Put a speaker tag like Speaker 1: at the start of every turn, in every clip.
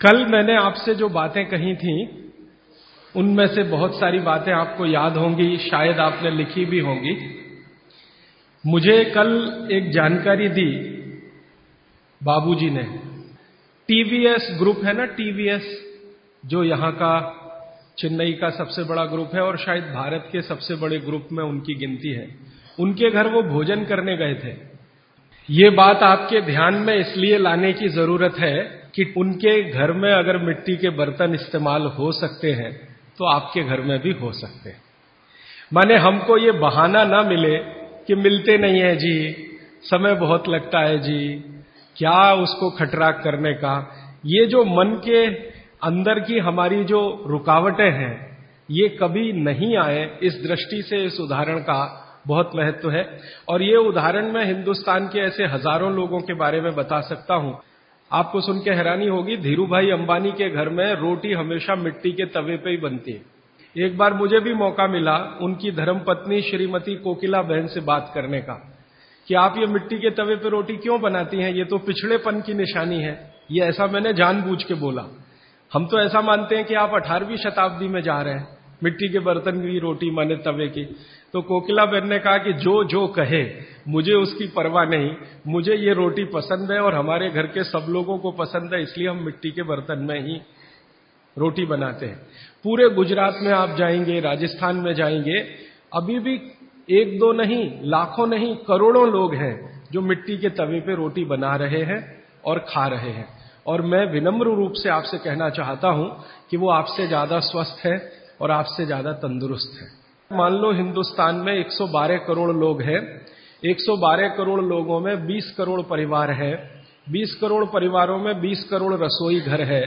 Speaker 1: कल मैंने आपसे जो बातें कही थी, उनमें से बहुत सारी बातें आपको याद होंगी, शायद आपने लिखी भी होंगी। मुझे कल एक जानकारी दी बाबूजी ने। टीवीएस ग्रुप है ना, टीवीएस, जो यहाँ का चेन्नई का सबसे बड़ा ग्रुप है और शायद भारत के सबसे बड़े ग्रुप में उनकी गिनती है। उनके घर वो भोजन करने गए थे। ये बात आपके ध्यान में इसलिए लाने की ज़रूरत है कि उनके घर में अगर मिट्टी के बर्तन इस्तेमाल हो सकते हैं तो आपके घर में भी हो सकते हैं। माने हमको ये बहाना ना मिले कि मिलते नहीं है जी, समय बहुत लगता है जी, क्या उसको खटराक करने का? ये जो मन के अंदर की हमारी जो रुकावटें हैं, ये कभी नहीं आए। इस दृष्टि से इस उदाहरण का बहुत महत्व है। और ये उदाहरण मैं हिंदुस्तान के ऐसे हज़ारों लोगों के बारे में बता सकता हूँ। आपको सुन के हैरानी होगी, धीरू भाई अंबानी के घर में रोटी हमेशा मिट्टी के तवे पे ही बनती है। एक बार मुझे भी मौका मिला उनकी धर्मपत्नी श्रीमती कोकिला बहन से बात करने का, कि आप ये मिट्टी के तवे पे रोटी क्यों बनाती हैं? ये तो पिछड़ेपन की निशानी है। ये ऐसा मैंने जानबूझ के बोला। हम तो ऐसा मानते हैं कि आप अठारहवीं शताब्दी में जा रहे हैं, मिट्टी के बर्तन की रोटी माने तवे की। तो कोकिला बहन ने कहा कि जो जो कहे मुझे उसकी परवाह नहीं। मुझे ये रोटी पसंद है और हमारे घर के सब लोगों को पसंद है, इसलिए हम मिट्टी के बर्तन में ही रोटी बनाते हैं। पूरे गुजरात में आप जाएँगे, राजस्थान में जाएँगे, अभी भी एक दो नहीं, लाखों नहीं, करोड़ों लोग हैं जो मिट्टी के तवे पे रोटी बना रहे हैं और खा रहे हैं। और मैं विनम्र रूप से आपसे कहना चाहता हूँ कि वो आपसे ज़्यादा स्वस्थ है और आपसे ज़्यादा तंदुरुस्त है। मान लो हिंदुस्तान में 112 करोड़ लोग हैं 112 करोड़ लोगों में 20 करोड़ परिवार है। 20 करोड़ परिवारों में 20 करोड़ रसोई घर है।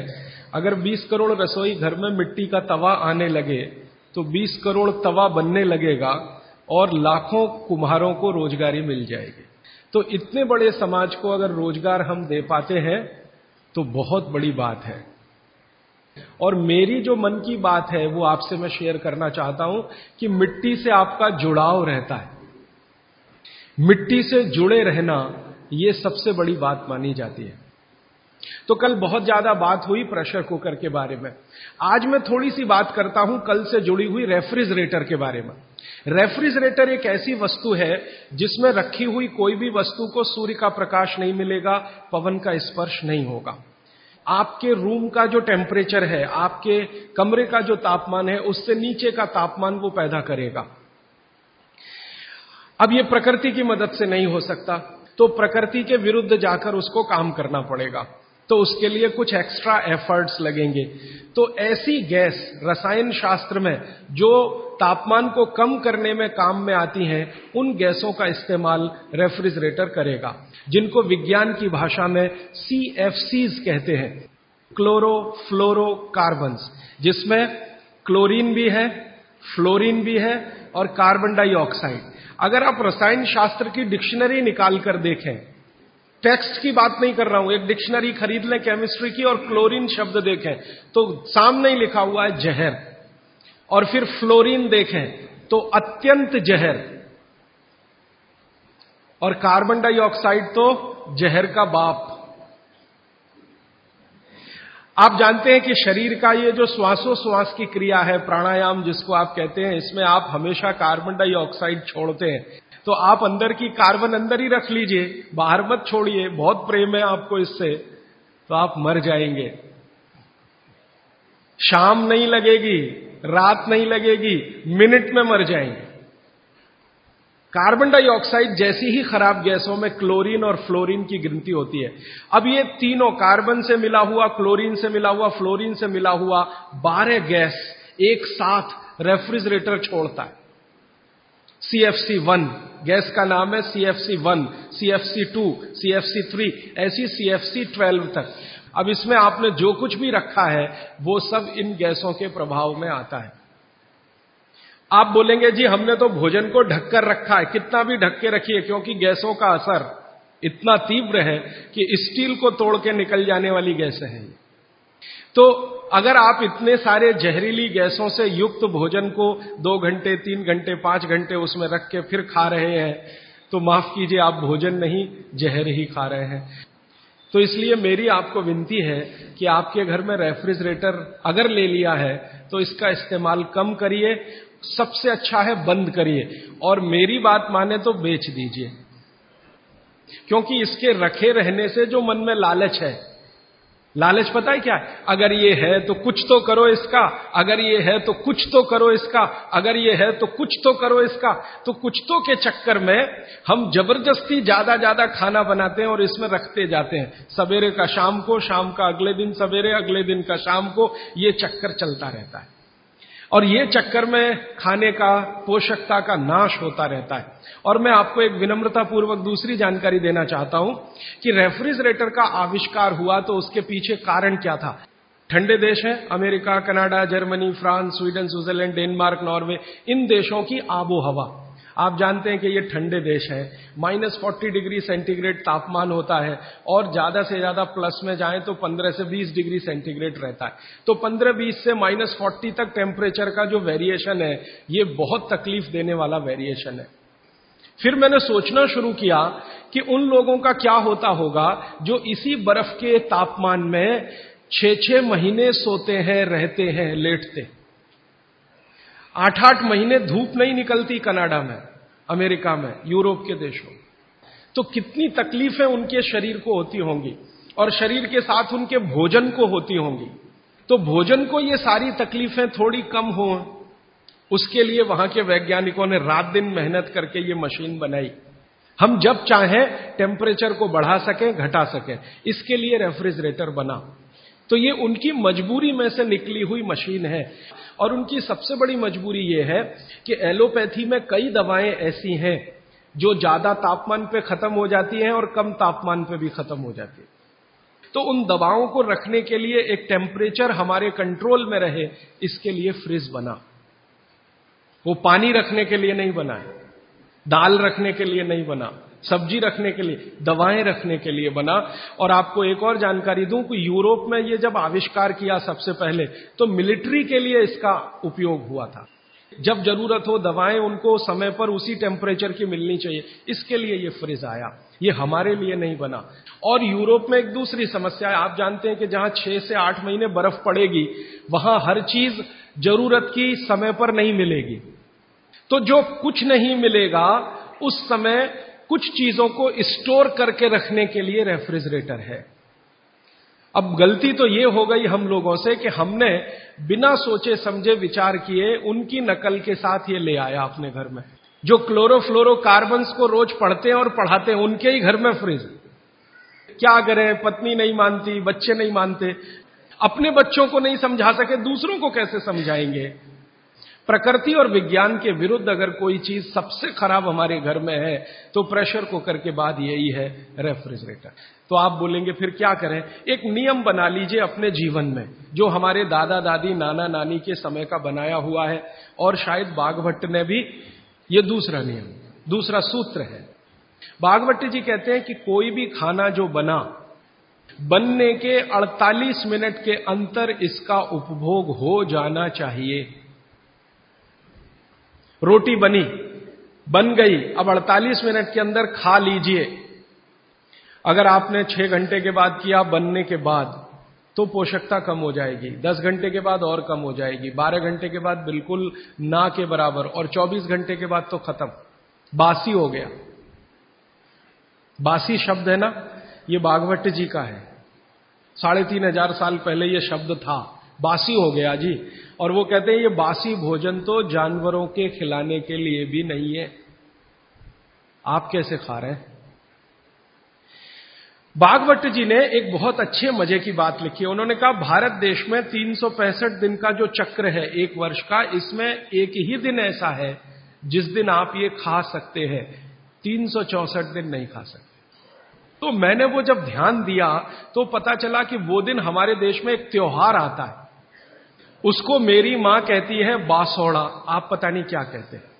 Speaker 1: अगर 20 करोड़ रसोई घर में मिट्टी का तवा आने लगे तो 20 करोड़ तवा बनने लगेगा और लाखों कुम्हारों को रोजगारी मिल जाएगी। तो इतने बड़े समाज को अगर रोज़गार हम दे पाते हैं तो बहुत बड़ी बात है। और मेरी जो मन की बात है, वो आपसे मैं शेयर करना चाहता हूँ कि मिट्टी से आपका जुड़ाव रहता है। मिट्टी से जुड़े रहना यह सबसे बड़ी बात मानी जाती है। तो कल बहुत ज़्यादा बात हुई प्रेशर कुकर के बारे में। आज मैं थोड़ी सी बात करता हूँ कल से जुड़ी हुई रेफ्रिजरेटर के बारे में। रेफ्रिजरेटर एक ऐसी वस्तु है जिसमें रखी हुई कोई भी वस्तु को सूर्य का प्रकाश नहीं मिलेगा, पवन का स्पर्श नहीं होगा। आपके रूम का जो टेम्परेचर है, आपके कमरे का जो तापमान है, उससे नीचे का तापमान वो पैदा करेगा। अब ये प्रकृति की मदद से नहीं हो सकता। तो प्रकृति के विरुद्ध जाकर उसको काम करना पड़ेगा। तो उसके लिए कुछ एक्स्ट्रा एफर्ट्स लगेंगे। तो ऐसी गैस रसायन शास्त्र में जो तापमान को कम करने में काम में आती हैं, उन गैसों का इस्तेमाल रेफ्रिजरेटर करेगा, जिनको विज्ञान की भाषा में सी कहते हैं। क्लोरो फ्लोरो कार्बन जिसमें क्लोरीन भी है, फ्लोरीन भी है और कार्बन डाइऑक्साइड। अगर आप रसायन शास्त्र की डिक्शनरी निकाल कर देखें, टेक्स्ट की बात नहीं कर रहा हूँ, एक डिक्शनरी खरीद लें, केमिस्ट्री की और क्लोरीन शब्द देखें तो सामने ही लिखा हुआ है जहर। और फिर फ्लोरीन देखें तो अत्यंत जहर। और कार्बन डाइऑक्साइड तो जहर का बाप। आप जानते हैं कि शरीर का ये जो श्वासोश्वास की क्रिया है, प्राणायाम जिसको आप कहते हैं, इसमें आप हमेशा कार्बन डाइऑक्साइड छोड़ते हैं। तो आप अंदर की कार्बन अंदर ही रख लीजिए, बाहर मत छोड़िए, बहुत प्रेम है आपको इससे तो आप मर जाएँगे। शाम नहीं लगेगी, रात नहीं लगेगी, मिनट में मर जाएँगे। कार्बन डाइऑक्साइड जैसी ही खराब गैसों में क्लोरीन और फ्लोरीन की गिनती होती है। अब ये तीनों कार्बन से मिला हुआ, क्लोरीन से मिला हुआ, फ्लोरीन से मिला हुआ बारह गैस एक साथ रेफ्रिजरेटर छोड़ता है। सीएफसी वन गैस का नाम है CFC one C F C two C F C three ऐसी सी एफ़ सी ट्वेल्व तक। अब इसमें आपने जो कुछ भी रखा है, वो सब इन गैसों के प्रभाव में आता है। आप बोलेंगे, जी, हमने तो भोजन को ढककर रखा है, कितना भी ढक के रखिए, क्योंकि गैसों का असर इतना तीव्र है कि स्टील को तोड़ के निकल जाने वाली गैसें हैं तो अगर आप इतने सारे जहरीली गैसों से युक्त भोजन को दो घंटे, तीन घंटे, पाँच घंटे उसमें रख के फिर खा रहे हैं तो माफ़ कीजिए, आप भोजन नहीं, जहर ही खा रहे हैं। तो इसलिए मेरी आपको विनती है कि आपके घर में रेफ्रिजरेटर अगर ले लिया है तो इसका इस्तेमाल कम करिए सबसे अच्छा है बंद करिए। और मेरी बात माने तो बेच दीजिए। क्योंकि इसके रखे रहने से जो मन में लालच है, लालच पता है क्या? अगर ये है तो कुछ तो करो इसका, अगर ये है तो कुछ तो करो इसका, अगर ये है तो कुछ तो करो इसका। तो कुछ तो के चक्कर में हम ज़बरदस्ती ज़्यादा ज़्यादा खाना बनाते हैं और इसमें रखते जाते हैं। सवेरे का शाम को, शाम का अगले दिन, सवेरे अगले दिन का शाम को ये चक्कर चलता रहता है। और ये चक्कर में खाने का, पोषकता का नाश होता रहता है। और मैं आपको एक विनम्रता पूर्वक दूसरी जानकारी देना चाहता हूँ कि रेफ्रिजरेटर का आविष्कार हुआ तो उसके पीछे कारण क्या था? ठंडे देश हैं, America, Canada, Germany, France, Sweden, Switzerland, Denmark, Norway, इन देशों की आबो हवा आप जानते हैं कि ये ठंडे देश है। माइनस फोर्टी डिग्री सेंटीग्रेड तापमान होता है और ज़्यादा से ज़्यादा प्लस में जाए तो 15 से 20 डिग्री सेंटीग्रेड रहता है। तो 15-20 से माइनस फोर्टी तक टेम्परेचर का जो वेरिएशन है, ये बहुत तकलीफ़ देने वाला वेरिएशन है। फिर मैंने सोचना शुरू किया कि उन लोगों का क्या होता होगा जो इसी बर्फ़ के तापमान में छह छह महीने सोते हैं, रहते हैं, लेटते हैं। आठ आठ महीने धूप नहीं निकलती कनाडा में, अमेरिका में, यूरोप के देशों तो कितनी तकलीफें उनके शरीर को होती होंगी और शरीर के साथ उनके भोजन को होती होंगी। तो भोजन को ये सारी तकलीफें थोड़ी कम हो। उसके लिए वहाँ के वैज्ञानिकों ने रात दिन मेहनत करके ये मशीन बनाई। हम जब चाहें टेम्परेचर को बढ़ा सकें, घटा सकें। इसके लिए रेफ्रिजरेटर बना। तो ये उनकी मजबूरी में से निकली हुई मशीन है। और उनकी सबसे बड़ी मजबूरी यह है कि एलोपैथी में कई दवाएँ ऐसी हैं जो ज़्यादा तापमान पे खत्म हो जाती हैं और कम तापमान पे भी खत्म हो जाती है। तो उन दवाओं को रखने के लिए एक टेम्परेचर हमारे कंट्रोल में रहे, इसके लिए फ्रिज बना। वो पानी रखने के लिए नहीं बना दाल रखने के लिए नहीं बना। सब्ज़ी रखने के लिए, दवाएँ रखने के लिए बना। और आपको एक और जानकारी दूँ कि यूरोप में ये जब आविष्कार किया सबसे पहले तो मिलिट्री के लिए इसका उपयोग हुआ था। जब ज़रूरत हो, दवाएँ उनको समय पर उसी टेम्परेचर की मिलनी चाहिए। इसके लिए ये फ्रिज आया। ये हमारे लिए नहीं बना। और यूरोप में एक दूसरी समस्या है। आप जानते हैं कि जहाँ छह से आठ महीने बर्फ़ पड़ेगी, वहाँ हर चीज़ ज़रूरत की समय पर नहीं मिलेगी। तो जो कुछ नहीं मिलेगा, उस समय कुछ चीज़ों को स्टोर करके रखने के लिए रेफ्रिजरेटर है। अब गलती तो ये हो गई हम लोगों से कि हमने बिना सोचे समझे विचार किए उनकी नकल के साथ ये ले आया अपने घर में। जो क्लोरोफ्लोरोकार्बन्स को रोज पढ़ते हैं और पढ़ाते हैं, उनके ही घर में फ्रिज। क्या करें? पत्नी नहीं मानती, बच्चे नहीं मानते। अपने बच्चों को नहीं समझा सके, दूसरों को कैसे समझाएँगे? प्रकृति और विज्ञान के विरुद्ध अगर कोई चीज़ सबसे खराब हमारे घर में है तो प्रेशर कुकर के बाद यही है रेफ्रिजरेटर। तो आप बोलेंगे, फिर क्या करें? एक नियम बना लीजिए अपने जीवन में, जो हमारे दादा दादी, नाना नानी के समय का बनाया हुआ है, और शायद बाघभट्ट ने भी ये दूसरा नियम, दूसरा सूत्र है। बागभट्ट जी कहते हैं कि कोई भी खाना जो बना, बनने के 48 मिनट के अंतर इसका उपभोग हो जाना चाहिए। रोटी बनी, बन गई। अब 48 मिनट के अंदर खा लीजिए। अगर आपने छह घंटे के बाद किया बनने के बाद तो पोषकता कम हो जाएगी। 10 घंटे के बाद और कम हो जाएगी। 12 घंटे के बाद बिल्कुल ना के बराबर, और 24 घंटे के बाद तो खत्म। बासी हो गया। बासी शब्द है ना, ये बागवट जी का है। साढ़े तीन हज़ार साल पहले यह शब्द था। बासी हो गया जी। और वो कहते हैं, ये बासी भोजन तो जानवरों के खिलाने के लिए भी नहीं है। आप कैसे खा रहे हैं? बागवट जी ने एक बहुत अच्छे मज़े की बात लिखी है। उन्होंने कहा, भारत देश में तीन सौ पैंसठ दिन का जो चक्र है, एक वर्ष का, इसमें एक ही दिन ऐसा है, जिस दिन आप ये खा सकते हैं। तीन दिन नहीं खा सकते। तो मैंने वो जब ध्यान दिया तो पता चला कि वो दिन हमारे देश में एक त्योहार आता है। उसको मेरी माँ कहती है बासोड़ा। आप पता नहीं क्या कहते हैं।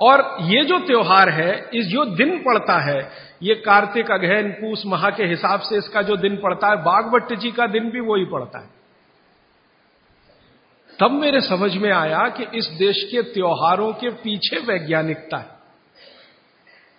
Speaker 1: और ये जो त्योहार है, इस जो दिन पड़ता है, ये कार्तिक अगहन पूस, माह के हिसाब से इसका जो दिन पड़ता है, बागवट जी का दिन भी वही पड़ता है। तब मेरे समझ में आया कि इस देश के त्योहारों के पीछे वैज्ञानिकता है।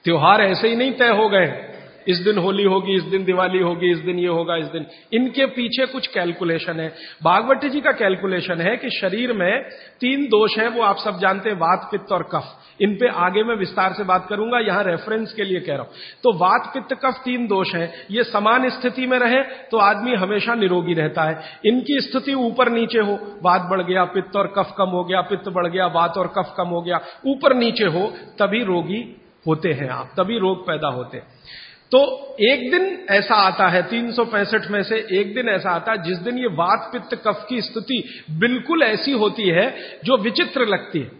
Speaker 1: त्योहार ऐसे ही नहीं तय हो गए। इस दिन होली होगी, इस दिन दिवाली होगी, इस दिन ये होगा, इस दिन। इनके पीछे कुछ कैलकुलेशन है। बागवती जी का कैलकुलेशन है कि शरीर में तीन दोष हैं, वो आप सब जानते हैं, वात, पित्त और कफ। इन पे आगे मैं विस्तार से बात करूँगा, यहाँ रेफरेंस के लिए कह रहा हूँ। तो वात, पित्त, कफ तीन दोष हैं। ये समान स्थिति में रहे तो आदमी हमेशा निरोगी रहता है। इनकी स्थिति ऊपर नीचे हो, वात बढ़ गया, पित्त और कफ कम हो गया, पित्त बढ़ गया, वात और कफ कम हो गया, ऊपर नीचे हो, तभी रोगी होते हैं आप, तभी रोग पैदा होते हैं। तो एक दिन ऐसा आता है, तीन सौ पैंसठ में से एक दिन ऐसा आता है, जिस दिन ये वात पित्त कफ की स्थिति बिल्कुल ऐसी होती है जो विचित्र लगती है।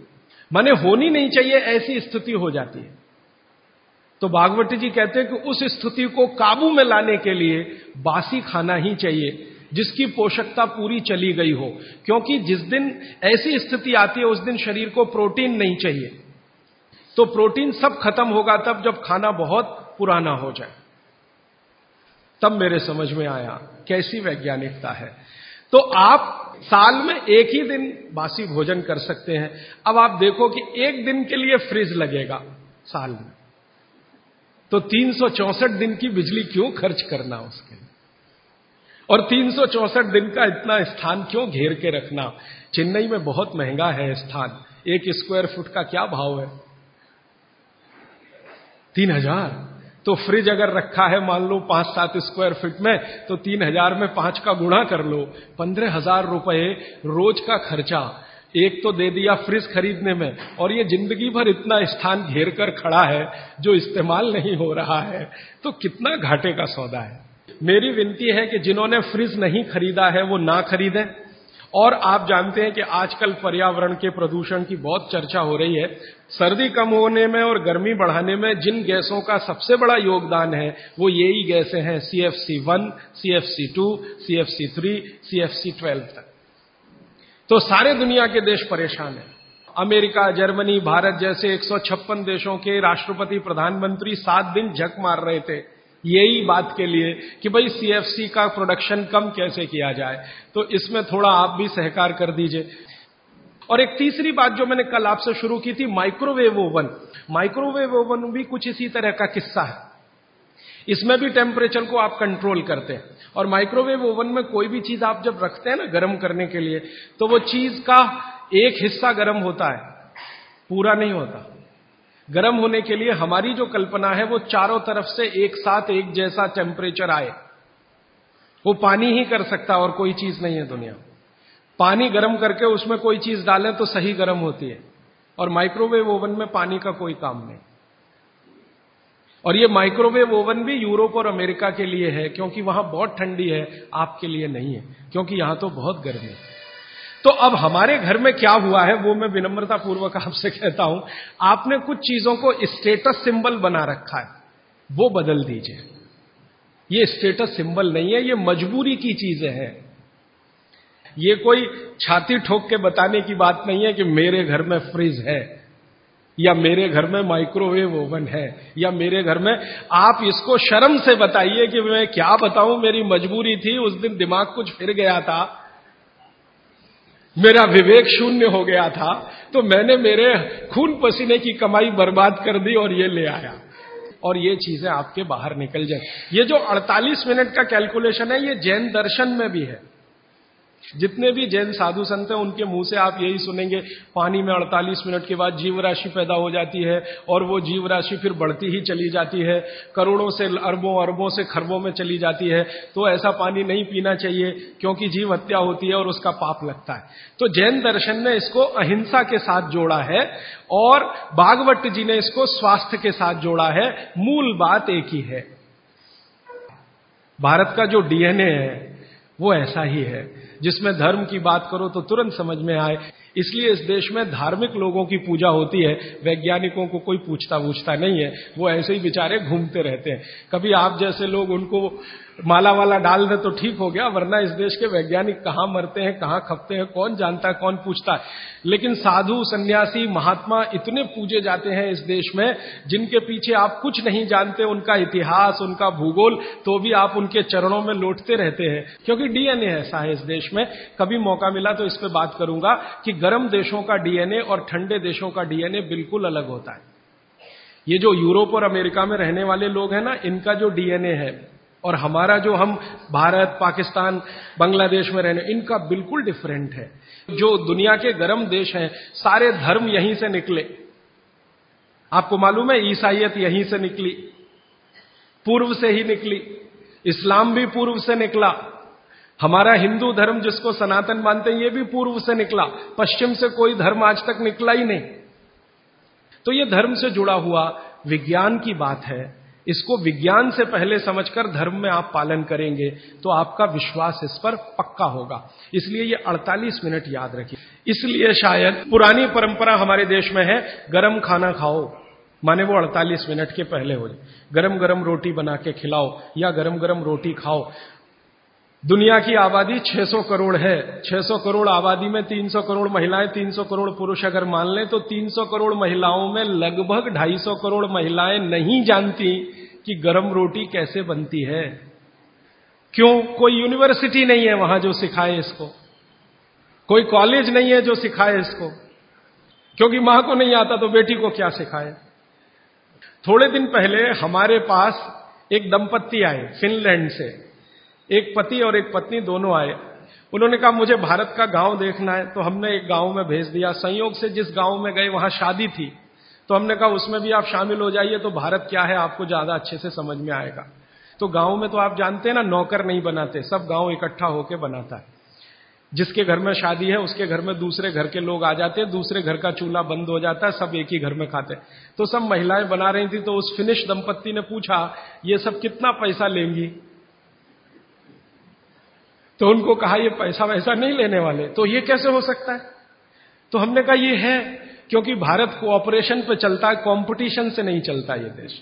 Speaker 1: माने होनी नहीं चाहिए, ऐसी स्थिति हो जाती है। तो भागवती जी कहते हैं कि उस स्थिति को काबू में लाने के लिए बासी खाना ही चाहिए, जिसकी पोषकता पूरी चली गई हो। क्योंकि जिस दिन ऐसी स्थिति आती है, उस दिन शरीर को प्रोटीन नहीं चाहिए। तो प्रोटीन सब खत्म होगा तब जब खाना बहुत पुराना हो जाए। तब मेरे समझ में आया कैसी वैज्ञानिकता है। तो आप साल में एक ही दिन बासी भोजन कर सकते हैं। अब आप देखो कि एक दिन के लिए फ्रिज लगेगा साल में। तो तीन दिन की बिजली क्यों खर्च करना उसके लिए? और तीन दिन का इतना स्थान क्यों घेर के रखना? चेन्नई में बहुत महँगा है स्थान। एक स्क्वायर फुट का क्या भाव है? तीन हज़ार। तो फ्रिज अगर रखा है, मान लो पाँच सात स्क्वायर फीट में तो तीन हज़ार में पाँच का गुणा कर लो। पंद्रह हज़ार रुपए रोज का खर्चा। एक तो दे दिया फ्रिज खरीदने में, और ये ज़िंदगी भर इतना स्थान घेर कर खड़ा है, जो इस्तेमाल नहीं हो रहा है। तो कितना घाटे का सौदा है। मेरी विनती है कि जिन्होंने फ्रिज नहीं खरीदा है, वो ना खरीदें। और आप जानते हैं कि आजकल पर्यावरण के प्रदूषण की बहुत चर्चा हो रही है। सर्दी कम होने में और गर्मी बढ़ाने में जिन गैसों का सबसे बड़ा योगदान है, वो यही गैसें हैं C F C one C F C two C F C three C F C twelve तक। तो सारे दुनिया के देश परेशान हैं। अमेरिका, जर्मनी, भारत जैसे एक सौ छप्पन देशों के राष्ट्रपति प्रधानमंत्री सात दिन झक मार रहे थे। यही बात के लिए कि भाई सीएफसी का प्रोडक्शन कम कैसे किया जाए? तो इसमें थोड़ा आप भी सहकार कर दीजिए। और एक तीसरी बात जो मैंने कल आपसे शुरू की थी माइक्रोवेव ओवन माइक्रोवेव ओवन भी कुछ इसी तरह का किस्सा है। इसमें भी टेम्परेचर को आप कंट्रोल करते हैं। और माइक्रोवेव ओवन में कोई भी चीज़ आप जब रखते हैं ना गर्म करने के लिए तो वो चीज़ का एक हिस्सा गर्म होता है। पूरा नहीं होता। गर्म होने के लिए हमारी जो कल्पना है, वो चारों तरफ़ से एक साथ एक जैसा टेम्परेचर आए। वो पानी ही कर सकता और कोई चीज़ नहीं है दुनिया। पानी गर्म करके उसमें कोई चीज़ डालें तो सही गर्म होती है। और माइक्रोवेव ओवन में पानी का कोई काम नहीं। और ये माइक्रोवेव ओवन भी यूरोप और अमेरिका के लिए है, क्योंकि वहाँ बहुत ठंडी है, आपके लिए नहीं है, क्योंकि यहाँ तो बहुत गर्मी है। तो अब हमारे घर में क्या हुआ है, वो मैं विनम्रता पूर्वक आपसे कहता हूँ। आपने कुछ चीज़ों को स्टेटस सिंबल बना रखा है, वो बदल दीजिए। ये स्टेटस सिंबल नहीं है, ये मजबूरी की चीज़ें हैं। ये कोई छाती ठोक के बताने की बात नहीं है कि मेरे घर में फ्रिज है, या मेरे घर में माइक्रोवेव ओवन है, या मेरे घर में, आप इसको शर्म से बताइए कि मैं क्या बताऊँ, मेरी मजबूरी थी, उस दिन दिमाग कुछ फिर गया था। मेरा विवेक शून्य हो गया था तो मैंने मेरे खून पसीने की कमाई बर्बाद कर दी और ये ले आया। और ये चीज़ें आपके बाहर निकल जाए। ये जो 48 मिनट का कैलकुलेशन है, ये जैन दर्शन में भी है। जितने भी जैन साधु संत हैं, उनके मुँह से आप यही सुनेंगे, पानी में 48 मिनट के बाद जीव राशि पैदा हो जाती है और वो जीव राशि फिर बढ़ती ही चली जाती है, करोड़ों से अरबों अरबों से खरबों में चली जाती है। तो ऐसा पानी नहीं पीना चाहिए, क्योंकि जीव हत्या होती है और उसका पाप लगता है। तो जैन दर्शन ने इसको अहिंसा के साथ जोड़ा है और भागवत जी ने इसको स्वास्थ्य के साथ जोड़ा है। मूल बात एक ही है। भारत का जो डीएनए है, वो ऐसा ही है। जिसमें धर्म की बात करो तो तुरंत समझ में आए। इसलिए इस देश में धार्मिक लोगों की पूजा होती है, वैज्ञानिकों को कोई पूछता पूछता नहीं है, वो ऐसे ही बेचारे घूमते रहते हैं। कभी आप जैसे लोग उनको माला वाला डाल दे तो ठीक हो गया, वरना इस देश के वैज्ञानिक कहाँ मरते हैं, कहाँ खपते हैं, कौन जानता है, कौन पूछता है? लेकिन साधु, सन्यासी, महात्मा इतने पूजे जाते हैं इस देश में, जिनके पीछे आप कुछ नहीं जानते, उनका इतिहास, उनका भूगोल तो भी आप उनके चरणों में लौटते रहते हैं। क्योंकि डीएनए ऐसा है इस देश में। कभी मौका मिला तो इस पर बात करूँगा कि गर्म देशों का डीएनए और ठंडे देशों का डीएनए बिल्कुल अलग होता है। ये जो यूरोप और अमेरिका में रहने वाले लोग हैं ना, इनका जो डीएनए है और हमारा जो हम भारत, पाकिस्तान, बांग्लादेश में रहने, इनका बिल्कुल डिफरेंट है। जो दुनिया के गर्म देश हैं, सारे धर्म यहीं से निकले। आपको मालूम है, ईसाइयत यहीं से निकली, पूर्व से ही निकली, इस्लाम भी पूर्व से निकला। हमारा हिंदू धर्म जिसको सनातन मानते हैं, ये भी पूर्व से निकला, पश्चिम से कोई धर्म आज तक निकला ही नहीं। तो ये धर्म से जुड़ा हुआ विज्ञान की बात है। इसको विज्ञान से पहले समझकर धर्म में आप पालन करेंगे तो आपका विश्वास इस पर पक्का होगा। इसलिए ये 48 मिनट याद रखिए। इसलिए शायद पुरानी परंपरा हमारे देश में है, गरम खाना खाओ, माने वो 48 मिनट के पहले हो जाए। गरम गरम रोटी बना के खिलाओ, या गरम गरम रोटी खाओ। दुनिया की आबादी 600 करोड़ है। 600 करोड़ आबादी में 300 करोड़ महिलाएँ 300 करोड़ पुरुष अगर मान लें तो 300 करोड़ महिलाओं में लगभग 250 करोड़ महिलाएँ नहीं जानती कि गर्म रोटी कैसे बनती है। क्यों? कोई यूनिवर्सिटी नहीं है वहाँ जो सिखाए इसको। कोई कॉलेज नहीं है जो सिखाए इसको। क्योंकि माँ को नहीं आता तो बेटी को क्या सिखाए? थोड़े दिन पहले हमारे पास एक दंपत्ति आए, फिनलैंड से। एक पति और एक पत्नी दोनों आए। उन्होंने कहा, मुझे भारत का गाँव देखना है। तो हमने एक गाँव में भेज दिया। संयोग से जिस गाँव में गए, वहाँ शादी थी। तो हमने कहा, उसमें भी आप शामिल हो जाइए तो भारत क्या है, आपको ज़्यादा अच्छे से समझ में आएगा। तो गाँव में तो आप जानते हैं ना, नौकर नहीं बनाते। सब गाँव इकट्ठा होकर बनाता है। जिसके घर में शादी है, उसके घर में दूसरे घर के लोग आ जाते हैं, दूसरे घर का चूल्हा बंद हो जाता है, सब एक ही घर में खाते तो सब महिलाएँ बना रही थी तो उस फिनिश दंपत्ति ने पूछा, ये सब कितना पैसा लेंगी? तो उनको कहा, ये पैसा वैसा नहीं लेने वाले। तो ये कैसे हो सकता है? तो हमने कहा, ये है, क्योंकि भारत कोऑपरेशन पे चलता है कंपटीशन से नहीं चलता ये देश।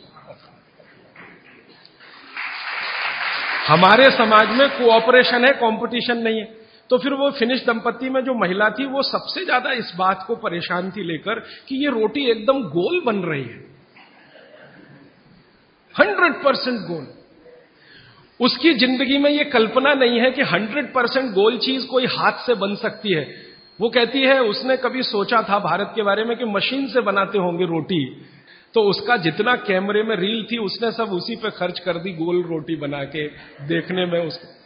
Speaker 1: हमारे समाज में कोऑपरेशन है कंपटीशन नहीं है। तो फिर वो फिनिश दंपत्ति में जो महिला थी, वो सबसे ज़्यादा इस बात को परेशान थी लेकर कि ये रोटी एकदम गोल बन रही है। Hundred percent goal. उसकी ज़िंदगी में यह कल्पना नहीं है कि हंड्रेड परसेंट गोल चीज़ कोई हाथ से बन सकती है। वो कहती है, उसने कभी सोचा था भारत के बारे में कि मशीन से बनाते होंगे रोटी। तो उसका जितना कैमरे में रील थी, उसने सब उसी पे खर्च कर दी गोल रोटी बना के देखने में उसको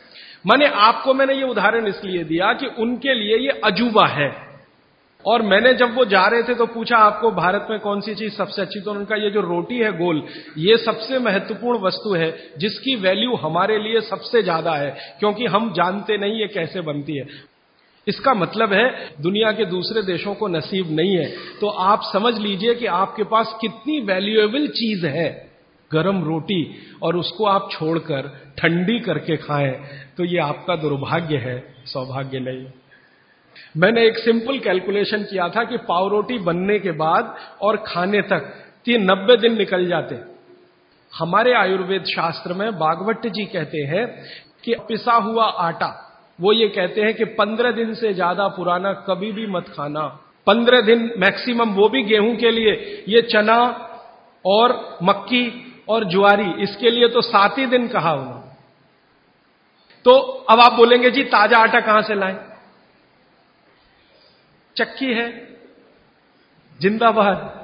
Speaker 1: मैंने आपको मैंने ये उदाहरण इसलिए दिया कि उनके लिए ये अजूबा है। और मैंने जब वो जा रहे थे तो पूछा, आपको भारत में कौन सी चीज़ सबसे अच्छी? तो उनका ये जो रोटी है, गोल, ये सबसे महत्वपूर्ण वस्तु है, जिसकी वैल्यू हमारे लिए सबसे ज़्यादा है, क्योंकि हम जानते नहीं ये कैसे बनती है। इसका मतलब है, दुनिया के दूसरे देशों को नसीब नहीं है। तो आप समझ लीजिए कि आपके पास कितनी वैल्यूएबल चीज़ है, गरम रोटी, और उसको आप छोड़कर, ठंडी करके खाएँ तो ये आपका दुर्भाग्य है, सौभाग्य नहीं मैंने एक सिंपल कैलकुलेशन किया था कि पाव रोटी बनने के बाद और खाने तक तीन नब्बे दिन निकल जाते। हमारे आयुर्वेद शास्त्र में बागवट जी कहते हैं कि पिसा हुआ आटा, वो ये कहते हैं कि पंद्रह दिन से ज़्यादा पुराना कभी भी मत खाना। पंद्रह दिन मैक्सिमम वो भी गेहूँ के लिए, ये चना और मक्की और ज्वारी, इसके लिए तो सात ही दिन कहा उन्होंने। तो अब आप बोलेंगे, जी, ताज़ा आटा कहाँ से लाएँ? चक्की है, जिंदाबाद।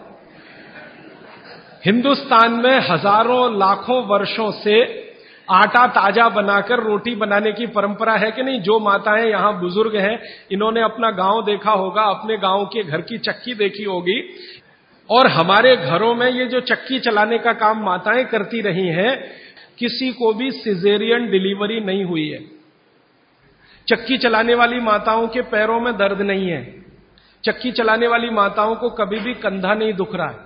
Speaker 1: हिंदुस्तान में हज़ारों, लाखों वर्षों से आटा ताज़ा बनाकर रोटी बनाने की परंपरा है कि नहीं? जो माताएँ यहाँ बुज़ुर्ग हैं, इन्होंने अपना गाँव देखा होगा, अपने गाँव के घर की चक्की देखी होगी। और हमारे घरों में ये जो चक्की चलाने का काम माताएँ करती रही हैं, किसी को भी सिजेरियन डिलीवरी नहीं हुई है। चक्की चलाने वाली माताओं के पैरों में दर्द नहीं है। चक्की चलाने वाली माताओं को कभी भी कंधा नहीं दुख रहा है।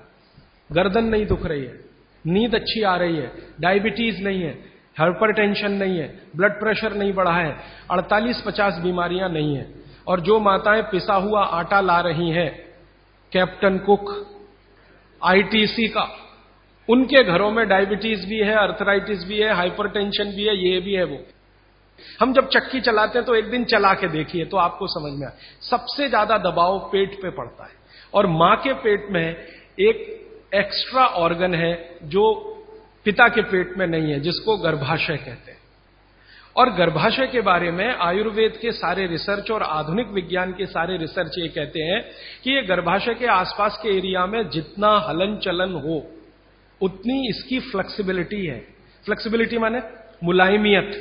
Speaker 1: गर्दन नहीं दुख रही है। नींद अच्छी आ रही है। डायबिटीज़ नहीं है। हाइपर टेंशन नहीं है। ब्लड प्रेशर नहीं बढ़ा है। 48-50 बीमारियाँ नहीं है। और जो माताएँ पिसा हुआ आटा ला रही हैं, कैप्टन कुक, आईटीसी का, उनके घरों में डायबिटीज़ भी है, अर्थराइटिस भी है, हाइपरटेंशन भी है, ये भी है वो। हम जब चक्की चलाते हैं तो एक दिन चला के देखिए तो आपको समझ में आए। सबसे ज़्यादा दबाव पेट पे पड़ता है। और माँ के पेट में एक एक्स्ट्रा ऑर्गन है जो पिता के पेट में नहीं है, जिसको गर्भाशय कहते हैं। और गर्भाशय के बारे में आयुर्वेद के सारे रिसर्च और आधुनिक विज्ञान के सारे रिसर्च ये कहते हैं कि ये गर्भाशय के आसपास के एरिया में जितना हलन चलन हो, उतनी इसकी फ्लेक्सिबिलिटी है। फ्लेक्सिबिलिटी माने मुलायमियत।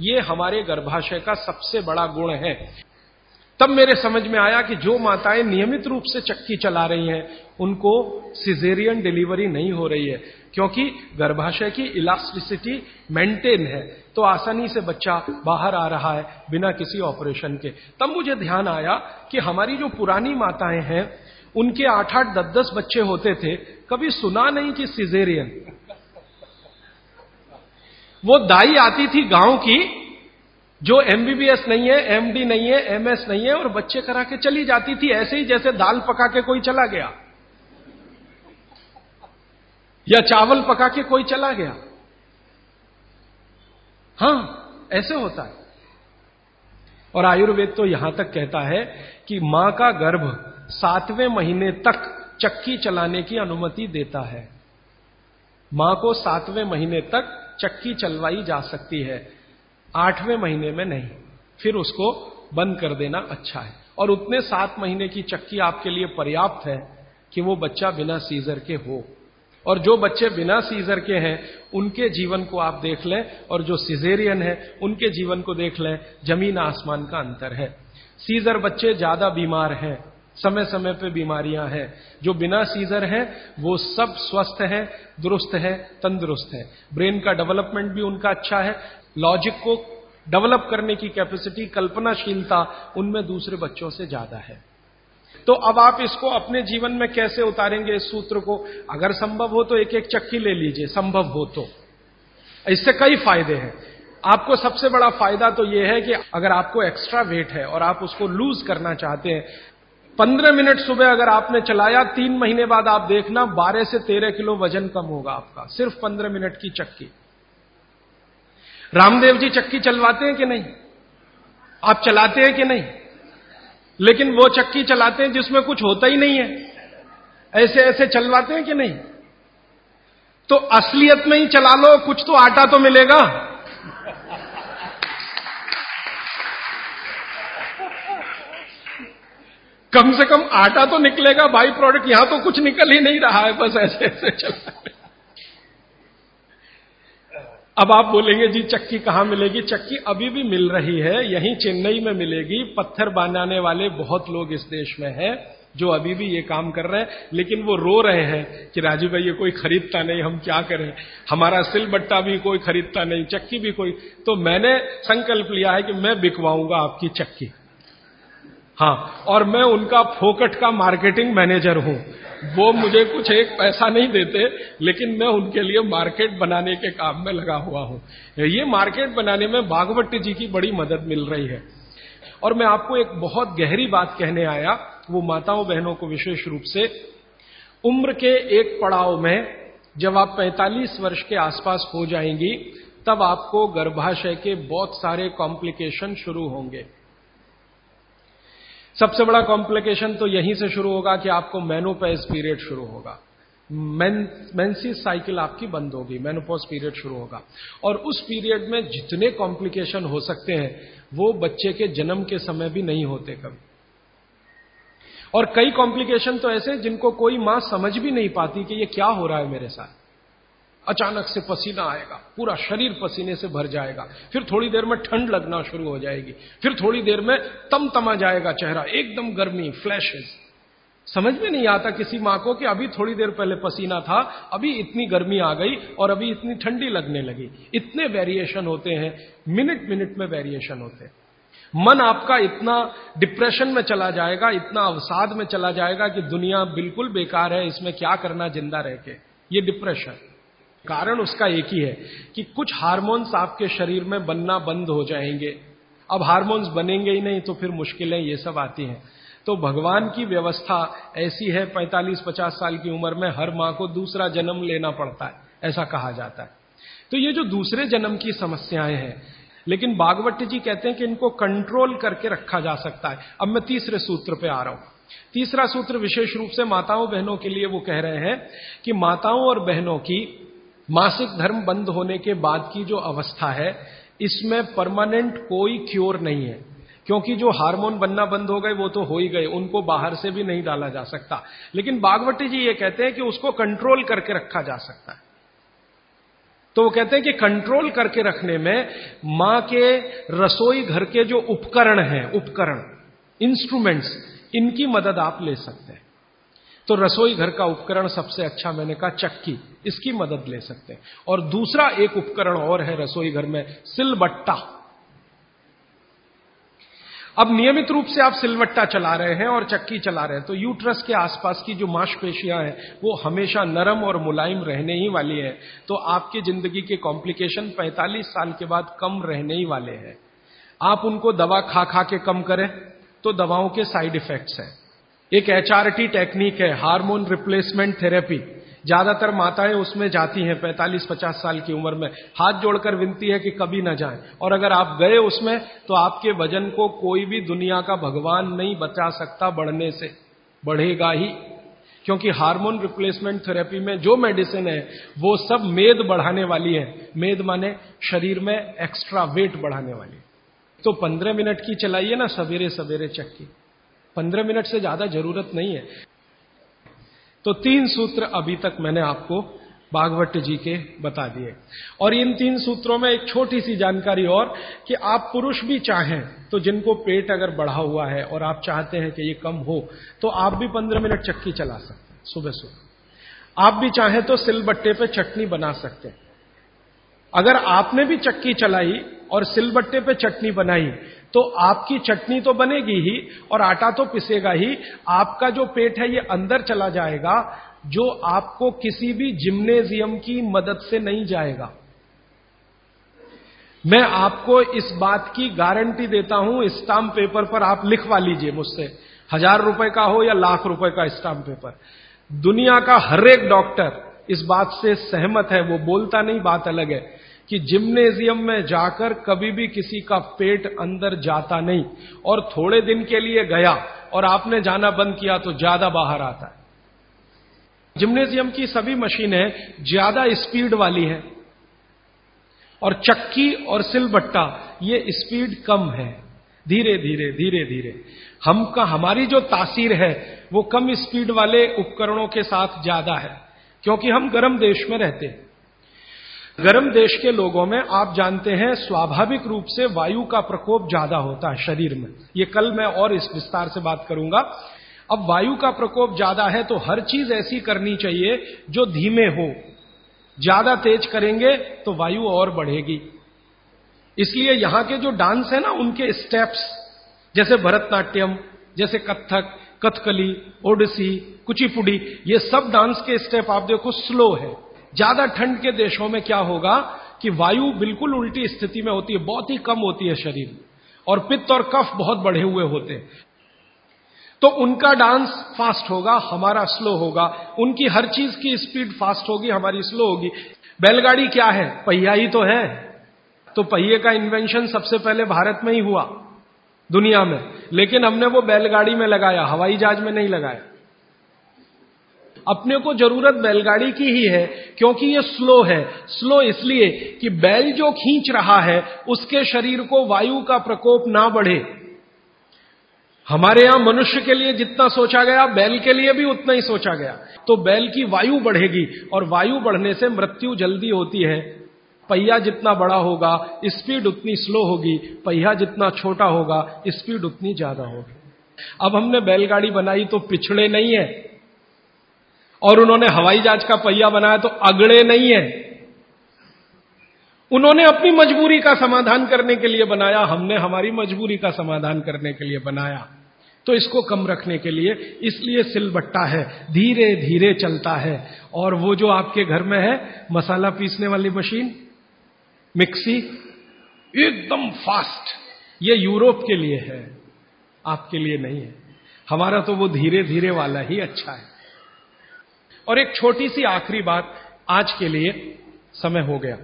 Speaker 1: ये हमारे गर्भाशय का सबसे बड़ा गुण है। तब मेरे समझ में आया कि जो माताएँ नियमित रूप से चक्की चला रही हैं, उनको सिजेरियन डिलीवरी नहीं हो रही है, क्योंकि गर्भाशय की इलास्टिसिटी मेंटेन है। तो आसानी से बच्चा बाहर आ रहा है बिना किसी ऑपरेशन के। तब मुझे ध्यान आया कि हमारी जो पुरानी माताएँ हैं, उनके आठ आठ दस दस बच्चे होते थे, कभी सुना नहीं कि सिजेरियन वो दाई आती थी गाँव की, जो एमबीबीएस नहीं है एमडी नहीं है एमएस नहीं है, और बच्चे करा के चली जाती थी, ऐसे ही जैसे दाल पका के कोई चला गया। या चावल पका के कोई चला गया। हाँ, ऐसे होता है। और आयुर्वेद तो यहाँ तक कहता है कि माँ का गर्भ सातवें महीने तक चक्की चलाने की अनुमति देता है। माँ को सातवें महीने तक चक्की चलवाई जा सकती है। आठवें महीने में नहीं। फिर उसको बंद कर देना अच्छा है। और उतने सात महीने की चक्की आपके लिए पर्याप्त है कि वो बच्चा बिना सीजर के हो। और जो बच्चे बिना सीजर के हैं, उनके जीवन को आप देख लें और जो सिजेरियन है, उनके जीवन को देख लें, ज़मीन आसमान का अंतर है। सीजर बच्चे ज़्यादा बीमार हैं। समय समय पे बीमारियाँ हैं। जो बिना सीजर हैं, वो सब स्वस्थ हैं, दुरुस्त हैं, तंदुरुस्त हैं। ब्रेन का डेवलपमेंट भी उनका अच्छा है। लॉजिक को डेवलप करने की कैपेसिटी, कल्पनाशीलता उनमें दूसरे बच्चों से ज़्यादा है। तो अब आप इसको अपने जीवन में कैसे उतारेंगे इस सूत्र को? अगर संभव हो तो एक एक चक्की ले लीजिए, संभव हो तो। इससे कई फ़ायदे हैं। आपको सबसे बड़ा फ़ायदा तो यह है कि अगर आपको एक्स्ट्रा वेट है और आप उसको लूज करना चाहते हैं पंद्रह मिनट सुबह अगर आपने चलाया, तीन महीने बाद आप देखना, बारह से तेरह किलो वज़न कम होगा आपका, सिर्फ़ पंद्रह मिनट की चक्की। रामदेव जी, चक्की चलवाते हैं कि नहीं? आप चलाते हैं कि नहीं? लेकिन वो चक्की चलाते हैं जिसमें कुछ होता ही नहीं है। ऐसे ऐसे चलवाते हैं कि नहीं? तो असलियत में ही चला लो, कुछ तो आटा तो मिलेगा। कम से कम आटा तो निकलेगा बाई प्रोडक्ट यहाँ तो कुछ निकल ही नहीं रहा है, बस ऐसे ऐसे चल अब आप बोलेंगे, जी, चक्की कहाँ मिलेगी? चक्की अभी भी मिल रही है, यहीं चेन्नई में मिलेगी। पत्थर बनाने वाले बहुत लोग इस देश में हैं, जो अभी भी ये काम कर रहे हैं। लेकिन वो रो रहे हैं कि, राजू भाई, ये कोई खरीदता नहीं, हम क्या करें? हमारा सिल बट्टा भी कोई खरीदता नहीं, चक्की भी कोई तो मैंने संकल्प लिया है कि मैं बिकवाऊँगा आपकी चक्की। हाँ और मैं उनका फोकट का मार्केटिंग मैनेजर हूँ। वो मुझे कुछ एक पैसा नहीं देते, लेकिन मैं उनके लिए मार्केट बनाने के काम में लगा हुआ हूँ। ये मार्केट बनाने में बागवट जी की बड़ी मदद मिल रही है। और मैं आपको एक बहुत गहरी बात कहने आया, वो माताओं बहनों को विशेष रूप से। उम्र के एक पड़ाव में जब आप 45 वर्ष के आसपास हो जाएँगी, तब आपको गर्भाशय के बहुत सारे कॉम्प्लिकेशन शुरू होंगे। सबसे बड़ा कॉम्प्लिकेशन तो यहीं से शुरू होगा कि आपको मैनोपैज पीरियड शुरू होगा। मेंसिस साइकिल आपकी बंद होगी मैनोपॉज पीरियड शुरू होगा। और उस पीरियड में जितने कॉम्प्लिकेशन हो सकते हैं, वो बच्चे के जन्म के समय भी नहीं होते कभी। और कई कॉम्प्लिकेशन तो ऐसे जिनको कोई माँ समझ भी नहीं पाती कि ये क्या हो रहा है मेरे साथ। अचानक से पसीना आएगा, पूरा शरीर पसीने से भर जाएगा। फिर थोड़ी देर में ठंड लगना शुरू हो जाएगी। फिर थोड़ी देर में तम तमा जाएगा चेहरा, एकदम गर्मी फ्लैशेस समझ में नहीं आता किसी माँ को कि अभी थोड़ी देर पहले पसीना था, अभी इतनी गर्मी आ गई और अभी इतनी ठंडी लगने लगी। इतने वेरिएशन होते हैं मिनट मिनट में वेरिएशन होते हैं। मन आपका इतना डिप्रेशन में चला जाएगा, इतना अवसाद में चला जाएगा कि दुनिया बिल्कुल बेकार है, इसमें क्या करना ज़िंदा रह के? ये डिप्रेशन कारण उसका एक ही है कि कुछ हार्मोन्स आपके शरीर में बनना बंद हो जाएँगे। अब हार्मोन्स बनेंगे ही नहीं तो फिर मुश्किलें ये सब आती हैं। तो भगवान की व्यवस्था ऐसी है 45-50 साल की उम्र में हर माँ को दूसरा जन्म लेना पड़ता है, ऐसा कहा जाता है। तो ये जो दूसरे जन्म की समस्याएँ हैं, लेकिन बागवट जी कहते हैं कि इनको कंट्रोल करके रखा जा सकता है। अब मैं तीसरे सूत्र पे आ रहा हूँ। तीसरा सूत्र विशेष रूप से माताओं बहनों के लिए वो कह रहे हैं कि माताओं और बहनों की मासिक धर्म बंद होने के बाद की जो अवस्था है, इसमें परमानेंट कोई क्योर नहीं है। क्योंकि जो हार्मोन बनना बंद हो गए, वो तो हो ही गए, उनको बाहर से भी नहीं डाला जा सकता। लेकिन बागवती जी ये कहते हैं कि उसको कंट्रोल करके रखा जा सकता है। तो वो कहते हैं कि कंट्रोल करके रखने में माँ के रसोई घर के जो उपकरण हैं, उपकरण इंस्ट्रूमेंट्स इनकी मदद आप ले सकते हैं। तो रसोई घर का उपकरण सबसे अच्छा मैंने कहा चक्की, इसकी मदद ले सकते हैं। और दूसरा एक उपकरण और है रसोई घर में, सिलबट्टा। अब नियमित रूप से आप सिलवट्टा चला रहे हैं और चक्की चला रहे हैं तो यूट्रस के आसपास की जो मांसपेशियाँ हैं, वो हमेशा नरम और मुलायम रहने ही वाली है। तो आपकी ज़िंदगी के कॉम्प्लिकेशन 45 साल के बाद कम रहने ही वाले हैं। आप उनको दवा खा खा के कम करें तो दवाओं के साइड इफेक्ट्स हैं। एक एचआरटी टेक्निक है, हार्मोन रिप्लेसमेंट थेरेपी। ज़्यादातर माताएँ उसमें जाती हैं 45-50 साल की उम्र में। हाथ जोड़कर विनती है कि कभी ना जाएँ। और अगर आप गए उसमें तो आपके वज़न को कोई भी दुनिया का भगवान नहीं बचा सकता बढ़ने से। बढ़ेगा ही। क्योंकि हार्मोन रिप्लेसमेंट थेरेपी में जो मेडिसिन है, वो सब मेद बढ़ाने वाली है। मेद माने शरीर में एक्स्ट्रा वेट बढ़ाने वाली। तो पंद्रह मिनट की चलाइए ना सवेरे सवेरे चक्की पंद्रह मिनट से ज़्यादा ज़रूरत नहीं है। तो तीन सूत्र अभी तक मैंने आपको बागवट जी के बता दिए। और इन तीन सूत्रों में एक छोटी सी जानकारी और कि आप पुरुष भी चाहें तो जिनको पेट अगर बढ़ा हुआ है और आप चाहते हैं कि ये कम हो तो आप भी पंद्रह मिनट चक्की चला सकते हैं, सुबह सुबह। आप भी चाहें तो सिलबट्टे पे चटनी बना सकते हैं। अगर आपने भी चक्की चलाई और सिलबट्टे पे चटनी बनाई तो आपकी चटनी तो बनेगी ही और आटा तो पिसेगा ही। आपका जो पेट है ये अंदर चला जाएगा, जो आपको किसी भी जिम्नेजियम की मदद से नहीं जाएगा। मैं आपको इस बात की गारंटी देता हूँ स्टाम्प पेपर पर आप लिखवा लीजिए मुझसे। हज़ार रुपए का हो या लाख रुपए का स्टाम्प पेपर। दुनिया का हर एक डॉक्टर इस बात से सहमत है, वो बोलता नहीं, बात अलग है। कि जिम्नेजियम में जाकर कभी भी किसी का पेट अंदर जाता नहीं और थोड़े दिन के लिए गया और आपने जाना बंद किया तो ज़्यादा बाहर आता है। जिम्नेजियम की सभी मशीनें ज़्यादा स्पीड वाली हैं और चक्की और सिलबट्टा, ये स्पीड कम है। धीरे धीरे धीरे धीरे। हम का, हमारी जो तासीर है, वो कम स्पीड वाले उपकरणों के साथ ज़्यादा है, क्योंकि हम गर्म देश में रहते हैं। गर्म देश के लोगों में आप जानते हैं स्वाभाविक रूप से वायु का प्रकोप ज़्यादा होता है शरीर में। ये कल मैं और इस विस्तार से बात करूँगा। अब वायु का प्रकोप ज़्यादा है तो हर चीज़ ऐसी करनी चाहिए जो धीमे हो। ज़्यादा तेज करेंगे तो वायु और बढ़ेगी। इसलिए यहाँ के जो डांस है ना, उनके स्टेप्स जैसे भरतनाट्यम, जैसे कथक कथकली, ओडिसी, कुचिपुड़ी, ये सब डांस के स्टेप आप देखो स्लो है। ज़्यादा ठंड के देशों में क्या होगा कि वायु बिल्कुल उल्टी स्थिति में होती है, बहुत ही कम होती है शरीर। और पित्त और कफ बहुत बढ़े हुए होते हैं। तो उनका डांस फास्ट होगा, हमारा स्लो होगा, उनकी हर चीज़ की स्पीड फास्ट होगी, हमारी स्लो होगी। बैलगाड़ी क्या है? पहिया ही तो है। तो पहिए का इन्वेंशन सबसे पहले भारत में ही हुआ, दुनिया में। लेकिन हमने वो बैलगाड़ी में लगाया, हवाई जहाज़ में नहीं लगाया। अपने को ज़रूरत बैलगाड़ी की ही है, क्योंकि ये स्लो है। स्लो इसलिए कि बैल जो खींच रहा है, उसके शरीर को वायु का प्रकोप ना बढ़े। हमारे यहाँ मनुष्य के लिए जितना सोचा गया, बैल के लिए भी उतना ही सोचा गया। तो बैल की वायु बढ़ेगी, और वायु बढ़ने से मृत्यु जल्दी होती है। पहिया जितना बड़ा होगा, स्पीड उतनी स्लो होगी। पहिया जितना छोटा होगा, स्पीड उतनी ज़्यादा होगी। अब हमने बैलगाड़ी बनाई तो पिछड़े नहीं है। और उन्होंने हवाई जहाज़ का पहिया बनाया तो अगड़े नहीं है। उन्होंने अपनी मजबूरी का समाधान करने के लिए बनाया, हमने हमारी मजबूरी का समाधान करने के लिए बनाया। तो इसको कम रखने के लिए इसलिए सिलबट्टा है धीरे धीरे चलता है। और वो जो आपके घर में है, मसाला पीसने वाली मशीन, मिक्सी, एकदम फास्ट, ये यूरोप के लिए है, आपके लिए नहीं है। हमारा तो वो धीरे धीरे वाला ही अच्छा है। और एक छोटी सी आखिरी बात आज के लिए समय हो गया।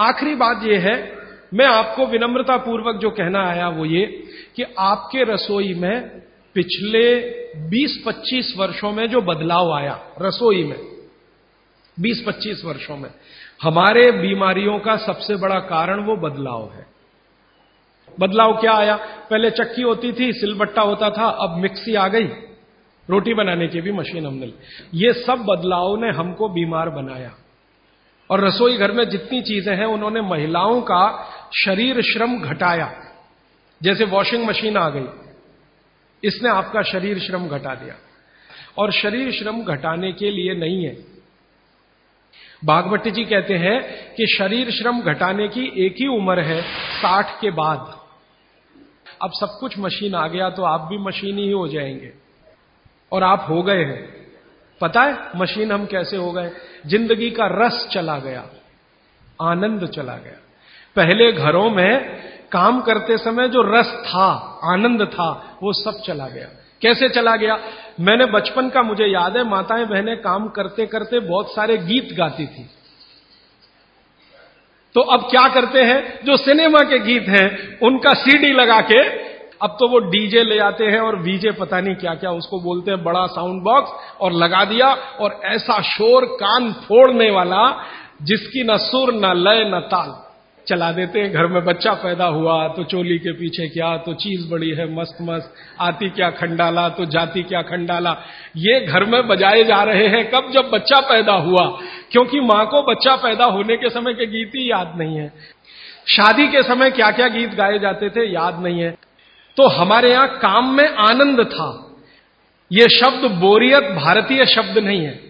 Speaker 1: आखिरी बात यह है, मैं आपको विनम्रता पूर्वक जो कहना आया वो ये कि आपके रसोई में पिछले 20-25 वर्षों में जो बदलाव आया, रसोई में 20-25 वर्षों में, हमारे बीमारियों का सबसे बड़ा कारण वो बदलाव है। बदलाव क्या आया? पहले चक्की होती थी, सिलबट्टा होता था, अब मिक्सी आ गई। रोटी बनाने की भी मशीन हमने ली। ये सब बदलाव ने हमको बीमार बनाया। और रसोई घर में जितनी चीज़ें हैं, उन्होंने महिलाओं का शरीर श्रम घटाया। जैसे वॉशिंग मशीन आ गई, इसने आपका शरीर श्रम घटा दिया। और शरीर श्रम घटाने के लिए नहीं है। बागवती जी कहते हैं कि शरीर श्रम घटाने की एक ही उम्र है, साठ के बाद। अब सब कुछ मशीन आ गया तो आप भी मशीन ही हो जाएँगे। और आप हो गए हैं। पता है मशीन हम कैसे हो गए? ज़िंदगी का रस चला गया, आनंद चला गया। पहले घरों में काम करते समय जो रस था, आनंद था, वो सब चला गया। कैसे चला गया? मैंने बचपन का मुझे याद है, माताएँ बहनें काम करते करते बहुत सारे गीत गाती थी। तो अब क्या करते हैं? जो सिनेमा के गीत हैं, उनका सीडी लगा के अब तो वो डीजे ले आते हैं और वीजे पता नहीं क्या क्या उसको बोलते हैं बड़ा साउंड बॉक्स और लगा दिया और ऐसा शोर कान फोड़ने वाला जिसकी न सुर, न लय, न ताल। चला देते हैं, घर में बच्चा पैदा हुआ तो चोली के पीछे क्या तो चीज़ बड़ी है, मस्त मस्त, आती क्या खंडाला तो जाती क्या खंडाला। ये घर में बजाए जा रहे हैं कब जब बच्चा पैदा हुआ, क्योंकि माँ को बच्चा पैदा होने के समय के गीत ही याद नहीं है। शादी के समय क्या क्या गीत गाए जाते थे, याद नहीं है। तो हमारे यहाँ काम में आनंद था। यह शब्द बोरियत भारतीय शब्द नहीं है।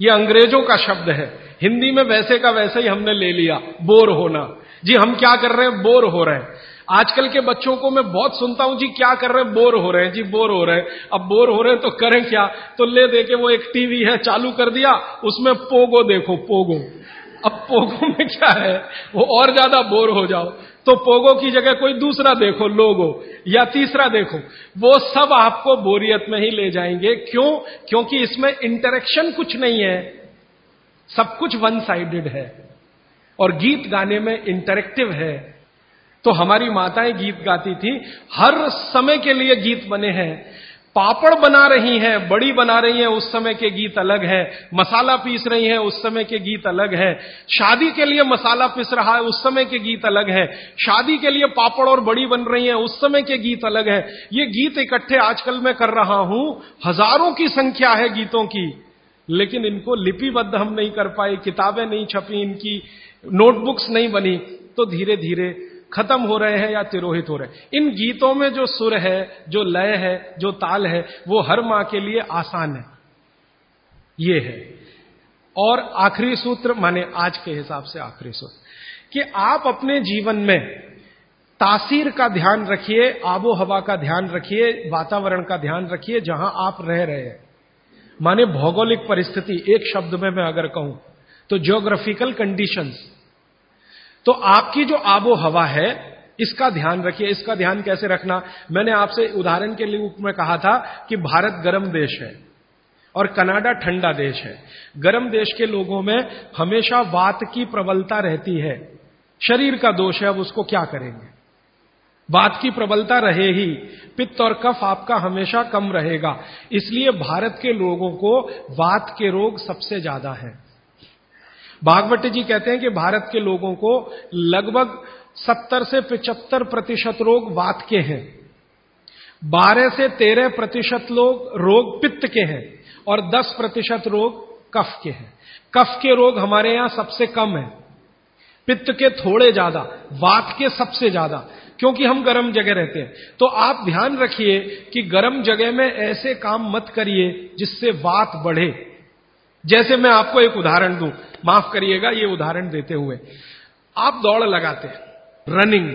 Speaker 1: यह अंग्रेज़ों का शब्द है। हिंदी में वैसे का वैसे ही हमने ले लिया, बोर होना। जी, हम क्या कर रहे हैं? बोर हो रहे हैं। आजकल के बच्चों को मैं बहुत सुनता हूँ, जी, क्या कर रहे हैं? बोर हो रहे हैं। जी, बोर हो रहे हैं। अब बोर हो रहे हैं तो करें क्या? तो ले दे के वो एक टीवी है, चालू कर दिया, उसमें पोगो देखो, पोगो। अब पोगो में क्या है? वो और ज़्यादा बोर हो जाओ। तो पोगो की जगह कोई दूसरा देखो, लोगो, या तीसरा देखो। वो सब आपको बोरियत में ही ले जाएँगे। क्यों? क्योंकि इसमें इंटरेक्शन कुछ नहीं है। सब कुछ वन साइडेड है। और गीत गाने में इंटरेक्टिव है। तो हमारी माताएँ गीत गाती थी। हर समय के लिए गीत बने हैं। पापड़ बना रही हैं, बड़ी बना रही हैं, उस समय के गीत अलग है। मसाला पीस रही हैं, उस समय के गीत अलग है। शादी के लिए मसाला पीस रहा है, उस समय के गीत अलग है। शादी के लिए पापड़ और बड़ी बन रही हैं, उस समय के गीत अलग है। ये गीत इकट्ठे आजकल मैं कर रहा हूँ। हज़ारों की संख्या है गीतों की, लेकिन इनको लिपिबद्ध हम नहीं कर पाए, किताबें नहीं छपी, इनकी नोटबुक्स नहीं बनी। तो धीरे धीरे खत्म हो रहे हैं या तिरोहित हो रहे हैं। इन गीतों में जो सुर है, जो लय है, जो ताल है, वो हर माँ के लिए आसान है। ये है। और आखिरी सूत्र, माने आज के हिसाब से आखिरी सूत्र, कि आप अपने जीवन में तासीर का ध्यान रखिए, आबो हवा का ध्यान रखिए, वातावरण का ध्यान रखिए, जहाँ आप रह रहे हैं। माने भौगोलिक परिस्थिति, एक शब्द में मैं अगर कहूँ तो ज्योग्राफिकल कंडीशंस तो आपकी जो आबो हवा है, इसका ध्यान रखिए। इसका ध्यान कैसे रखना? मैंने आपसे उदाहरण के लिए में कहा था कि भारत गर्म देश है और कनाडा ठंडा देश है। गर्म देश के लोगों में हमेशा वात की प्रबलता रहती है। शरीर का दोष है, अब उसको क्या करेंगे? वात की प्रबलता रहे ही, पित्त और कफ आपका हमेशा कम रहेगा। इसलिए भारत के लोगों को वात के रोग सबसे ज़्यादा है। भागवती जी कहते हैं कि भारत के लोगों को लगभग 70 से 75 प्रतिशत रोग वात के हैं। 12 से 13 प्रतिशत लोग रोग पित्त के हैं और 10 प्रतिशत रोग कफ के हैं। कफ के रोग हमारे यहाँ सबसे कम है। पित्त के थोड़े ज़्यादा, वात के सबसे ज़्यादा, क्योंकि हम गर्म जगह रहते हैं। तो आप ध्यान रखिए कि गर्म जगह में ऐसे काम मत करिए जिससे वात बढ़े। जैसे मैं आपको एक उदाहरण दूँ माफ़ करिएगा, ये उदाहरण देते हुए। आप दौड़ लगाते हैं रनिंग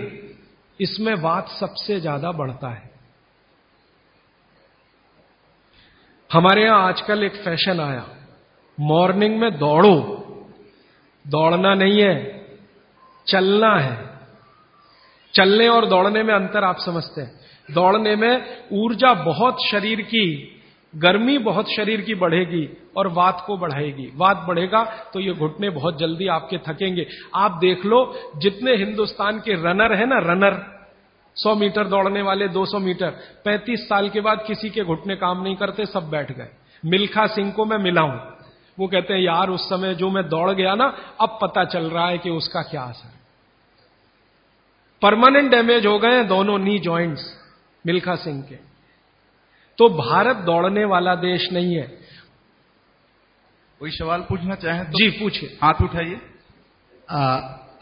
Speaker 1: इसमें वात सबसे ज़्यादा बढ़ता है। हमारे यहाँ आजकल एक फ़ैशन आया मॉर्निंग में दौड़ो, दौड़ना नहीं है, चलना है। चलने और दौड़ने में अंतर आप समझते हैं। दौड़ने में ऊर्जा बहुत शरीर की गर्मी बहुत शरीर की बढ़ेगी और वात को बढ़ाएगी। वात बढ़ेगा तो ये घुटने बहुत जल्दी आपके थकेंगे। आप देख लो, जितने हिंदुस्तान के रनर है ना रनर 100 मीटर दौड़ने वाले 200 मीटर 35 साल के बाद किसी के घुटने काम नहीं करते, सब बैठ गए। मिल्खा सिंह को मैं मिला हूँ। वो कहते हैं, यार, उस समय जो मैं दौड़ गया ना, अब पता चल रहा है कि उसका क्या असर परमानेंट डैमेज हो गए दोनों नी ज्वाइंट्स मिल्खा सिंह के। तो भारत दौड़ने वाला देश नहीं है।
Speaker 2: कोई सवाल पूछना चाहे तो?
Speaker 1: जी पूछिए।
Speaker 2: हाथ उठाइए।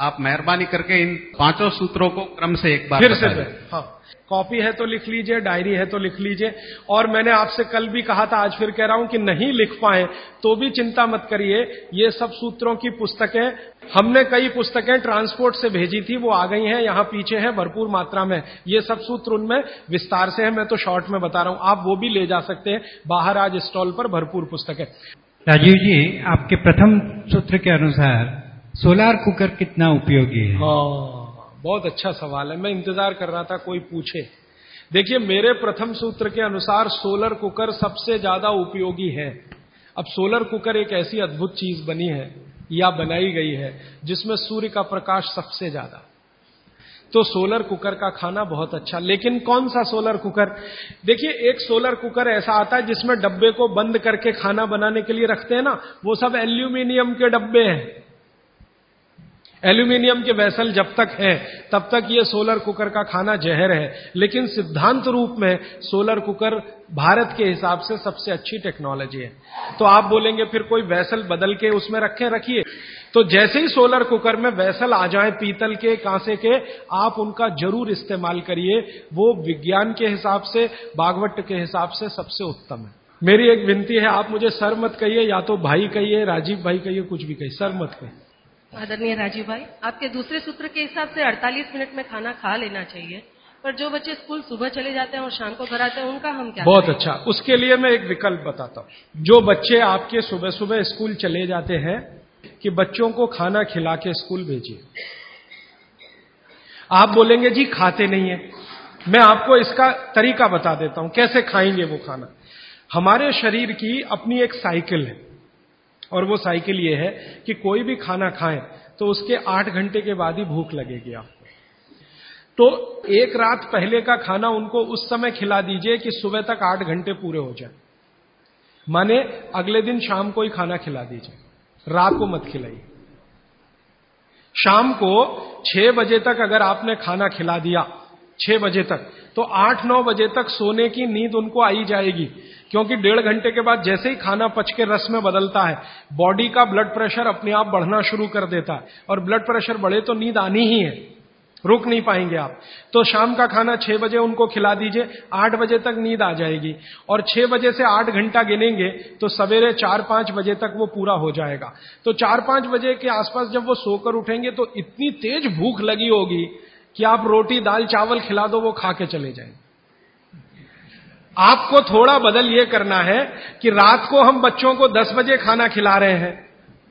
Speaker 2: आप मेहरबानी करके इन पाँचों सूत्रों को क्रम से एक बार
Speaker 1: फिर से हाँ। कॉपी है तो लिख लीजिए डायरी है तो लिख लीजिए। और मैंने आपसे कल भी कहा था आज फिर कह रहा हूँ कि नहीं लिख पाए तो भी चिंता मत करिए। ये सब सूत्रों की पुस्तकें हमने कई पुस्तकें ट्रांसपोर्ट से भेजी थी वो आ गई हैं यहाँ पीछे हैं भरपूर मात्रा में। ये सब सूत्र उनमें विस्तार से है मैं तो शॉर्ट में बता रहा हूँ। आप वो भी ले जा सकते हैं। बाहर आज स्टॉल पर भरपूर पुस्तकें।
Speaker 3: राजीव जी आपके प्रथम सूत्र के अनुसार सोलार कुकर कितना उपयोगी है?
Speaker 1: हाँ बहुत अच्छा सवाल है। मैं इंतज़ार कर रहा था कोई पूछे। देखिए, मेरे प्रथम सूत्र के अनुसार सोलर कुकर सबसे ज़्यादा उपयोगी है। अब सोलर कुकर एक ऐसी अद्भुत चीज़ बनी है या बनाई गई है जिसमें सूर्य का प्रकाश सबसे ज़्यादा। तो सोलर कुकर का खाना बहुत अच्छा। लेकिन कौन सा सोलर कुकर देखिए, एक सोलर कुकर ऐसा आता है जिसमें डब्बे को बंद करके खाना बनाने के लिए रखते हैं ना? वो सब एल्यूमिनियम के डब्बे हैं। एल्यूमिनियम के वैसल जब तक है, तब तक ये सोलर कुकर का खाना जहर है। लेकिन सिद्धांत रूप में सोलर कुकर भारत के हिसाब से सबसे अच्छी टेक्नोलॉजी है। तो आप बोलेंगे, फिर कोई वैसल बदल के उसमें रखें, रखिए। तो जैसे ही सोलर कुकर में वैसल आ जाए पीतल के, कांसे के, आप उनका ज़रूर इस्तेमाल करिए। वो विज्ञान के हिसाब से बागवट के हिसाब से सबसे उत्तम है। मेरी एक विनती है, आप मुझे सर मत कहिए, या तो भाई कहिए, राजीव भाई कहिए, कुछ भी कहिए, सर मत कहिए।
Speaker 4: आदरणीय राजीव भाई आपके दूसरे सूत्र के हिसाब से 48 मिनट में खाना खा लेना चाहिए। पर जो बच्चे स्कूल सुबह चले जाते हैं और शाम को घर आते हैं उनका हम क्या
Speaker 1: बहुत अच्छा। उसके लिए मैं एक विकल्प बताता हूँ। जो बच्चे आपके सुबह सुबह स्कूल चले जाते हैं कि बच्चों को खाना खिला के स्कूल भेजिए। आप बोलेंगे जी खाते नहीं है। मैं आपको इसका तरीका बता देता हूँ। कैसे खाएँगे वो खाना? हमारे शरीर की अपनी एक साइकिल है। और वो साइकिल ये है कि कोई भी खाना खाएँ तो उसके आठ घंटे के बाद ही भूख लगेगी आपको। तो एक रात पहले का खाना उनको उस समय खिला दीजिए कि सुबह तक आठ घंटे पूरे हो जाए। माने अगले दिन शाम को ही खाना खिला दीजिए। रात को मत खिलाइए। शाम को छह बजे तक अगर आपने खाना खिला दिया, छह बजे तक तो आठ नौ बजे तक सोने की नींद उनको आई जाएगी। क्योंकि डेढ़ घंटे के बाद जैसे ही खाना पच के रस में बदलता है बॉडी का ब्लड प्रेशर अपने आप बढ़ना शुरू कर देता है। और ब्लड प्रेशर बढ़े तो नींद आनी ही है। रुक नहीं पाएँगे आप। तो शाम का खाना छह बजे उनको खिला दीजिए, आठ बजे तक नींद आ जाएगी। और छह बजे से आठ घंटा गिनेंगे तो सवेरे चार पाँच बजे तक वो पूरा हो जाएगा। तो चार पाँच बजे के आसपास जब वो सोकर उठेंगे तो इतनी तेज भूख लगी होगी कि आप रोटी, दाल, चावल खिला दो, वो खा के चले जाएँगे। आपको थोड़ा बदल ये करना है कि रात को हम बच्चों को 10 बजे खाना खिला रहे हैं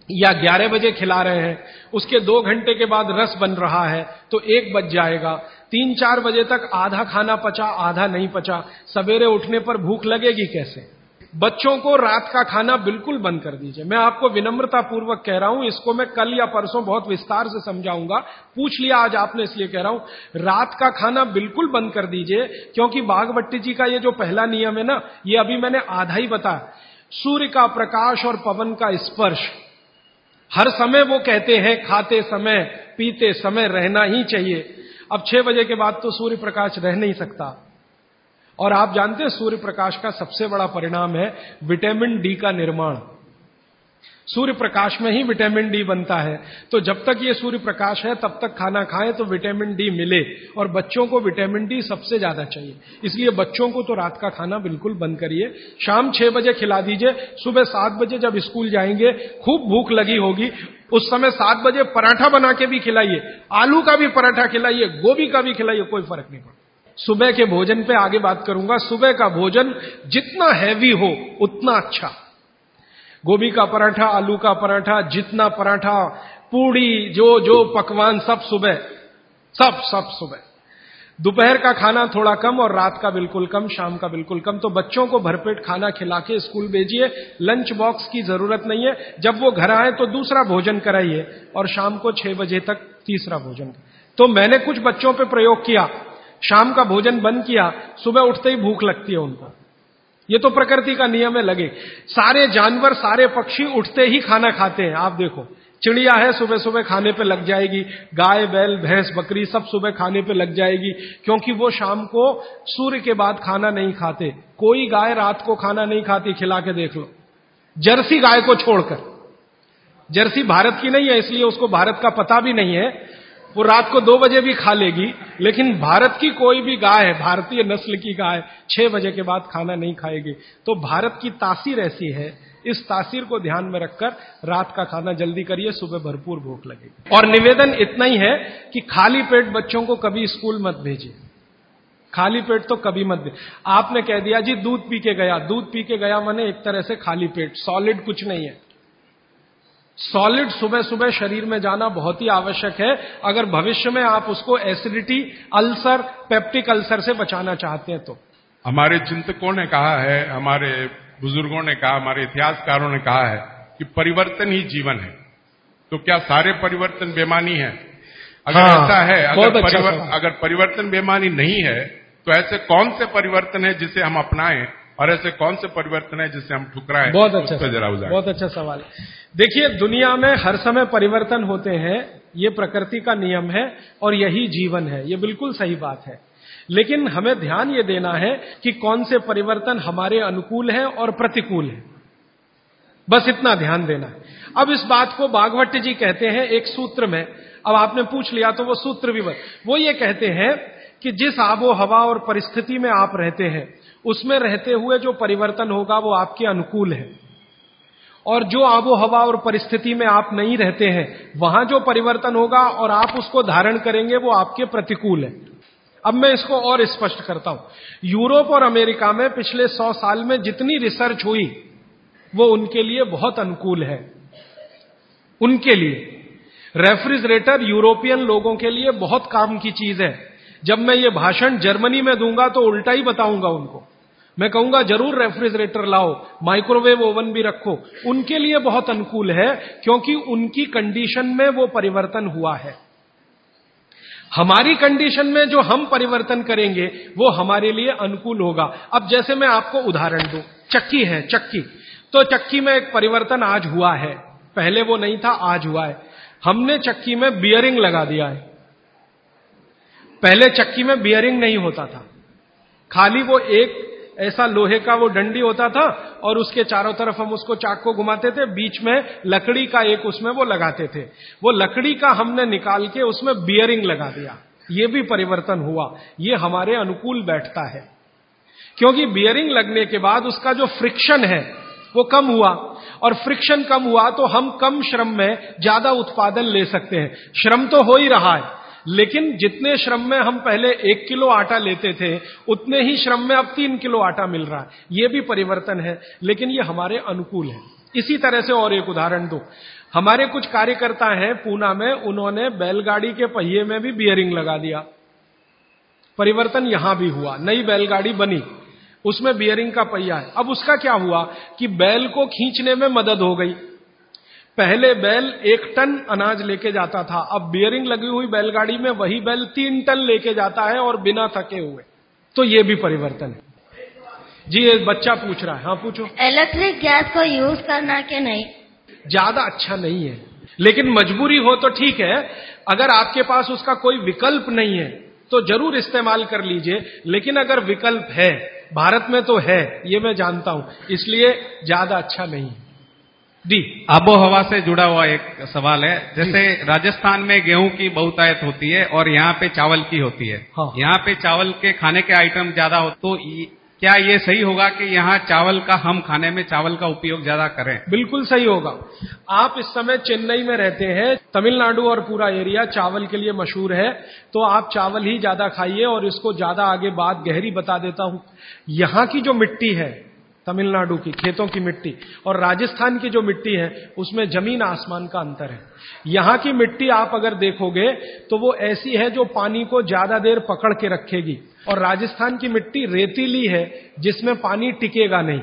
Speaker 1: या 11 बजे खिला रहे हैं, उसके दो घंटे के बाद रस बन रहा है तो एक बज जाएगा। तीन चार बजे तक आधा खाना पचा, आधा नहीं पचा। सवेरे उठने पर भूख लगेगी कैसे? बच्चों को रात का खाना बिल्कुल बंद कर दीजिए। मैं आपको विनम्रता पूर्वक कह रहा हूँ, इसको मैं कल या परसों बहुत विस्तार से समझाऊँगा। पूछ लिया आज आपने, इसलिए कह रहा हूँ, रात का खाना बिल्कुल बंद कर दीजिए, क्योंकि बागवट्टी जी का ये जो पहला नियम है ना, ये अभी मैंने आधा ही बताया सूर्य का प्रकाश और पवन का स्पर्श। हर समय वो कहते हैं, खाते समय, पीते समय रहना ही चाहिए। अब छह बजे के बाद तो सूर्य प्रकाश रह नहीं सकता। और आप जानते हैं सूर्य प्रकाश का सबसे बड़ा परिणाम है विटामिन डी का निर्माण। सूर्य प्रकाश में ही विटामिन डी बनता है। तो जब तक ये सूर्य प्रकाश है, तब तक खाना खाएँ तो विटामिन डी मिले और बच्चों को विटामिन डी सबसे ज़्यादा चाहिए। इसलिए बच्चों को तो रात का खाना बिल्कुल बंद करिए। शाम छह बजे खिला दीजिए, सुबह सात बजे जब स्कूल जाएँगे, खूब भूख लगी होगी, उस समय सात बजे पराठा बना के भी खिलाइए। आलू का भी पराठा खिलाइए, गोभी का भी खिलाइए, कोई फ़र्क नहीं पड़ता। सुबह के भोजन पे आगे बात करूँगा। सुबह का भोजन जितना हैवी हो, उतना अच्छा। गोभी का पराठा, आलू का पराठा, जितना पराठा, पूड़ी, जो जो पकवान, सब सुबह। सब सब सुबह। दोपहर का खाना थोड़ा कम और रात का बिल्कुल कम, शाम का बिल्कुल कम। तो बच्चों को भरपेट खाना खिला के स्कूल भेजिए। लंच बॉक्स की ज़रूरत नहीं है। जब वो घर आए तो दूसरा भोजन कराइए और शाम को छह बजे तक तीसरा भोजन। तो मैंने कुछ बच्चों पे प्रयोग किया। शाम का भोजन बंद किया, सुबह उठते ही भूख लगती है उनको। ये तो प्रकृति का नियम है लगे। सारे जानवर, सारे पक्षी उठते ही खाना खाते हैं। आप देखो, चिड़िया है सुबह सुबह खाने पे लग जाएगी। गाय, बैल, भैंस, बकरी सब सुबह खाने पे लग जाएगी, क्योंकि वो शाम को सूर्य के बाद खाना नहीं खाते। कोई गाय रात को खाना नहीं खाती, खिला के देख लो। जर्सी गाय को छोड़कर। जर्सी भारत की नहीं है, इसलिए उसको भारत का पता भी नहीं है। वो रात को दो बजे भी खा लेगी, लेकिन भारत की कोई भी गाय है भारतीय नस्ल की गाय छह बजे के बाद खाना नहीं खाएगी। तो भारत की तासीर ऐसी है, इस तासीर को ध्यान में रखकर रात का खाना जल्दी करिए, सुबह भरपूर भूख लगेगी। और निवेदन इतना ही है कि खाली पेट बच्चों को कभी स्कूल मत भेजिए। खाली पेट तो कभी मत दे आपने कह दिया, जी, दूध पी के गया। दूध पी के गया मैंने एक तरह से खाली पेट, सॉलिड कुछ नहीं है। सॉलिड सुबह सुबह शरीर में जाना बहुत ही आवश्यक है। अगर भविष्य में आप उसको एसिडिटी अल्सर पेप्टिक अल्सर से बचाना चाहते हैं तो।
Speaker 5: हमारे चिंतकों ने कहा है हमारे बुज़ुर्गों ने कहा हमारे इतिहासकारों ने कहा है कि परिवर्तन ही जीवन है। तो क्या सारे परिवर्तन बेमानी है? अगर हाँ, ऐसा है अगर, अच्छा परिवर, अगर परिवर्तन बेमानी नहीं है तो ऐसे कौन से परिवर्तन है जिसे हम अपनाएँ? और ऐसे कौन से परिवर्तन है जिसे हम ठुकराएँ?
Speaker 1: बहुत अच्छा जरा बहुत अच्छा सवाल है। देखिए, दुनिया में हर समय परिवर्तन होते हैं, ये प्रकृति का नियम है और यही जीवन है, ये बिल्कुल सही बात है। लेकिन हमें ध्यान ये देना है कि कौन से परिवर्तन हमारे अनुकूल है और प्रतिकूल है। बस इतना ध्यान देना है। अब इस बात को बागवट जी कहते हैं एक सूत्र में। अब आपने पूछ लिया तो वो सूत्र भी वो ये कहते हैं कि जिस आबो हवा और परिस्थिति में आप रहते हैं, उसमें रहते हुए जो परिवर्तन होगा वो आपके अनुकूल है। और जो आबो हवा और परिस्थिति में आप नहीं रहते हैं, वहाँ जो परिवर्तन होगा और आप उसको धारण करेंगे, वो आपके प्रतिकूल है। अब मैं इसको और स्पष्ट करता हूँ। यूरोप और अमेरिका में पिछले सौ साल में जितनी रिसर्च हुई, वो उनके लिए बहुत अनुकूल है। उनके लिए। रेफ्रिजरेटर यूरोपियन लोगों के लिए बहुत काम की चीज़ है। जब मैं ये भाषण जर्मनी में दूँगा तो उल्टा ही बताऊँगा उनको। मैं कहूँगा, ज़रूर रेफ्रिजरेटर लाओ, माइक्रोवेव ओवन भी रखो। उनके लिए बहुत अनुकूल है, क्योंकि उनकी कंडीशन में वो परिवर्तन हुआ है। हमारी कंडीशन में जो हम परिवर्तन करेंगे, वो हमारे लिए अनुकूल होगा। अब जैसे मैं आपको उदाहरण दू, चक्की है, चक्की। तो चक्की में एक परिवर्तन आज हुआ है। पहले वो नहीं था, आज हुआ है। हमने चक्की में बियरिंग लगा दिया है। पहले चक्की में बियरिंग नहीं होता था। खाली वो एक ऐसा लोहे का वो डंडी होता था और उसके चारों तरफ़ हम उसको चाक को घुमाते थे, बीच में लकड़ी का एक उसमें वो लगाते थे। वो लकड़ी का हमने निकाल के उसमें बियरिंग लगा दिया। ये भी परिवर्तन हुआ। ये हमारे अनुकूल बैठता है। क्योंकि बियरिंग लगने के बाद उसका जो फ्रिक्शन है, वो कम हुआ। और फ्रिक्शन कम हुआ तो हम कम श्रम में ज़्यादा उत्पादन ले सकते हैं। श्रम तो हो ही रहा है। लेकिन जितने श्रम में हम पहले एक किलो आटा लेते थे, उतने ही श्रम में अब तीन किलो आटा मिल रहा है। ये भी परिवर्तन है, लेकिन ये हमारे अनुकूल है। इसी तरह से और एक उदाहरण दो। हमारे कुछ कार्यकर्ता हैं पूना में, उन्होंने बैलगाड़ी के पहिए में भी बियरिंग लगा दिया। परिवर्तन यहाँ भी हुआ, नई बैलगाड़ी बनी। उसमें बियरिंग का पहिया है। अब उसका क्या हुआ कि बैल को खींचने में मदद हो गई। पहले बैल एक टन अनाज लेके जाता था। अब बियरिंग लगी हुई बैलगाड़ी में वही बैल तीन टन लेके जाता है और बिना थके हुए। तो ये भी परिवर्तन है। जी एक बच्चा पूछ रहा है। हाँ पूछो।
Speaker 6: इलेक्ट्रिक गैस को यूज़ करना के नहीं?
Speaker 1: ज़्यादा अच्छा नहीं है। लेकिन मजबूरी हो तो ठीक है। अगर आपके पास उसका कोई विकल्प नहीं है तो ज़रूर इस्तेमाल कर लीजिए। लेकिन अगर विकल्प है भारत में तो है ये मैं जानता हूँ। इसलिए ज़्यादा अच्छा नहीं है।
Speaker 2: जी। आबो हवा से जुड़ा हुआ एक सवाल है। जैसे राजस्थान में गेहूँ की बहुतायत होती है और यहाँ पे चावल की होती है। हाँ। यहाँ पे चावल के खाने के आइटम ज़्यादा हो तो क्या ये सही होगा कि यहाँ चावल का हम खाने में चावल का उपयोग ज़्यादा करें?
Speaker 1: बिल्कुल सही होगा। आप इस समय चेन्नई में रहते हैं तमिलनाडु और पूरा एरिया चावल के लिए मशहूर है तो आप चावल ही ज़्यादा खाइए और इसको ज़्यादा आगे बात गहरी बता देता हूँ। यहाँ की जो मिट्टी है तमिलनाडु की, खेतों की मिट्टी और राजस्थान की जो मिट्टी है, उसमें ज़मीन आसमान का अंतर है। यहाँ की मिट्टी आप अगर देखोगे तो वो ऐसी है जो पानी को ज़्यादा देर पकड़ के रखेगी। और राजस्थान की मिट्टी रेतीली है, जिसमें पानी टिकेगा नहीं।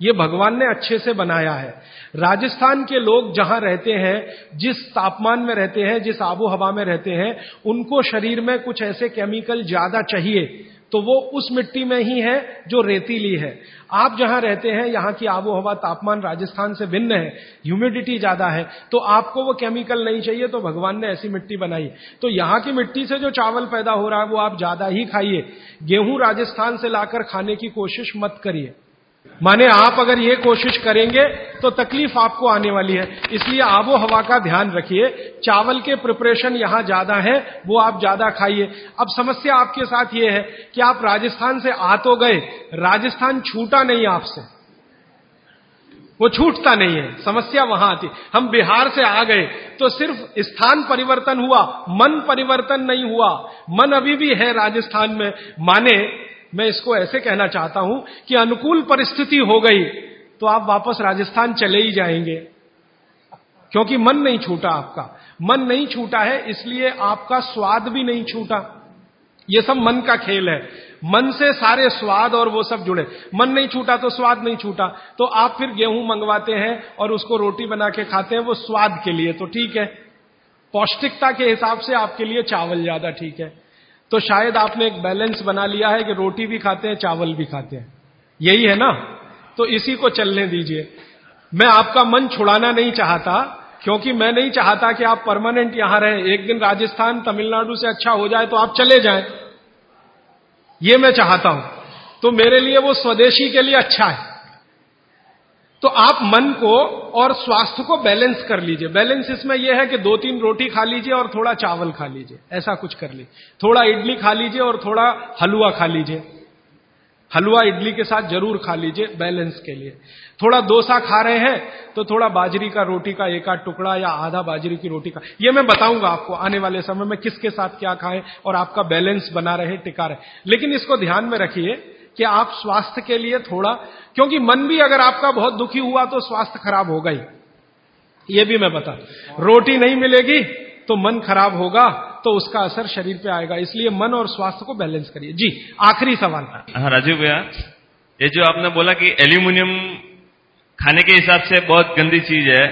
Speaker 1: ये भगवान ने अच्छे से बनाया है। राजस्थान के लोग जहाँ रहते हैं, जिस तापमान में रहते हैं, जिस आबो हवा में रहते हैं, उनको शरीर में कुछ ऐसे केमिकल ज़्यादा चाहिए तो वो उस मिट्टी में ही है जो रेतीली है। आप जहाँ रहते हैं, यहाँ की आबो हवा तापमान राजस्थान से भिन्न है ह्यूमिडिटी ज़्यादा है तो आपको वो केमिकल नहीं चाहिए तो भगवान ने ऐसी मिट्टी बनाई। तो यहाँ की मिट्टी से जो चावल पैदा हो रहा है, वो आप ज़्यादा ही खाइए। गेहूँ राजस्थान से लाकर खाने की कोशिश मत करिए। माने आप अगर ये कोशिश करेंगे तो तकलीफ़ आपको आने वाली है। इसलिए आबो हवा का ध्यान रखिए। चावल के प्रिपरेशन यहाँ ज़्यादा है, वो आप ज़्यादा खाइए। अब समस्या आपके साथ ये है कि आप राजस्थान से आ तो गए, राजस्थान छूटा नहीं आपसे। वो छूटता नहीं है, समस्या वहाँ आती। हम बिहार से आ गए तो सिर्फ़ स्थान परिवर्तन हुआ, मन परिवर्तन नहीं हुआ। मन अभी भी है राजस्थान में। माने मैं इसको ऐसे कहना चाहता हूँ कि अनुकूल परिस्थिति हो गई तो आप वापस राजस्थान चले ही जाएँगे। क्योंकि मन नहीं छूटा आपका। मन नहीं छूटा है, इसलिए आपका स्वाद भी नहीं छूटा। ये सब मन का खेल है। मन से सारे स्वाद और वो सब जुड़े। मन नहीं छूटा तो स्वाद नहीं छूटा। तो आप फिर गेहूँ मंगवाते हैं और उसको रोटी बना के खाते हैं, वो स्वाद के लिए तो ठीक है। पौष्टिकता के हिसाब से आपके लिए चावल ज़्यादा ठीक है। तो शायद आपने एक बैलेंस बना लिया है कि रोटी भी खाते हैं, चावल भी खाते हैं। यही है ना? तो इसी को चलने दीजिए। मैं आपका मन छुड़ाना नहीं चाहता, क्योंकि मैं नहीं चाहता कि आप परमानेंट यहाँ रहें। एक दिन राजस्थान तमिलनाडु से अच्छा हो जाए तो आप चले जाएँ। ये मैं चाहता हूँ। तो मेरे लिए वो स्वदेशी के लिए अच्छा है। तो आप मन को और स्वास्थ्य को बैलेंस कर लीजिए। बैलेंस इसमें यह है कि दो तीन रोटी खा लीजिए और थोड़ा चावल खा लीजिए। ऐसा कुछ कर लीजिए। थोड़ा इडली खा लीजिए और थोड़ा हलवा खा लीजिए। हलवा इडली के साथ ज़रूर खा लीजिए बैलेंस के लिए। थोड़ा डोसा खा रहे हैं तो थोड़ा बाजरी का रोटी का एक आध टुकड़ा या आधा बाजरी की रोटी का। ये मैं बताऊँगा आपको, आने वाले समय में किसके साथ क्या खाएँ और आपका बैलेंस बना रहे, टिका रहे। लेकिन इसको ध्यान में रखिए कि आप स्वास्थ्य के लिए थोड़ा, क्योंकि मन भी अगर आपका बहुत दुखी हुआ तो स्वास्थ्य खराब होगा ही। ये भी मैं बता रोटी नहीं मिलेगी तो मन खराब होगा तो उसका असर शरीर पे आएगा। इसलिए मन और स्वास्थ्य को बैलेंस करिए। जी, आखिरी सवाल।
Speaker 7: था हाँ राजीव भैया, ये जो आपने बोला कि एल्यूमिनियम खाने के हिसाब से बहुत गंदी चीज़ है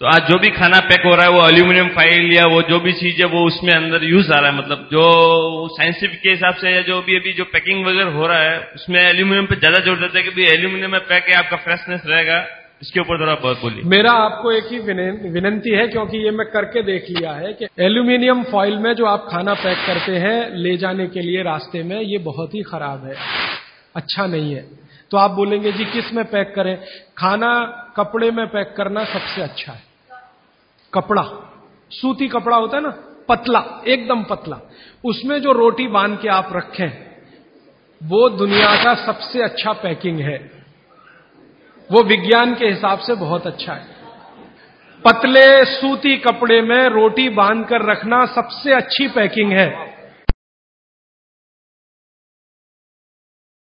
Speaker 7: तो आज जो भी खाना पैक हो रहा है, वो अल्यूमिनियम फ़ाइल या वो जो भी चीज़ है, वो उसमें अंदर यूज़ आ रहा है। मतलब जो साइंसिफिक के हिसाब से या जो भी अभी जो पैकिंग वगैरह हो रहा है, उसमें एल्यूमिनियम पे ज़्यादा ज़ोर देता है कि एल्यूमिनियम में पैक है, आपका फ्रेशनेस रहेगा। इसके ऊपर थोड़ा बहुत बोलिए।
Speaker 1: मेरा आपको एक ही विनंती है, क्योंकि ये मैं करके देख लिया है कि एल्यूमिनियम फॉइल में जो आप खाना पैक करते हैं, ले जाने के लिए रास्ते में, ये बहुत ही खराब है। अच्छा नहीं है। तो आप बोलेंगे, जी, किसमें पैक करें? खाना कपड़े में पैक करना सबसे अच्छा है। कपड़ा। सूती कपड़ा होता है ना, पतला, एकदम पतला। उसमें जो रोटी बाँध के आप रखें, वो दुनिया का सबसे अच्छा पैकिंग है। वो विज्ञान के हिसाब से बहुत अच्छा है। पतले, सूती कपड़े में रोटी बाँध कर रखना सबसे अच्छी पैकिंग है।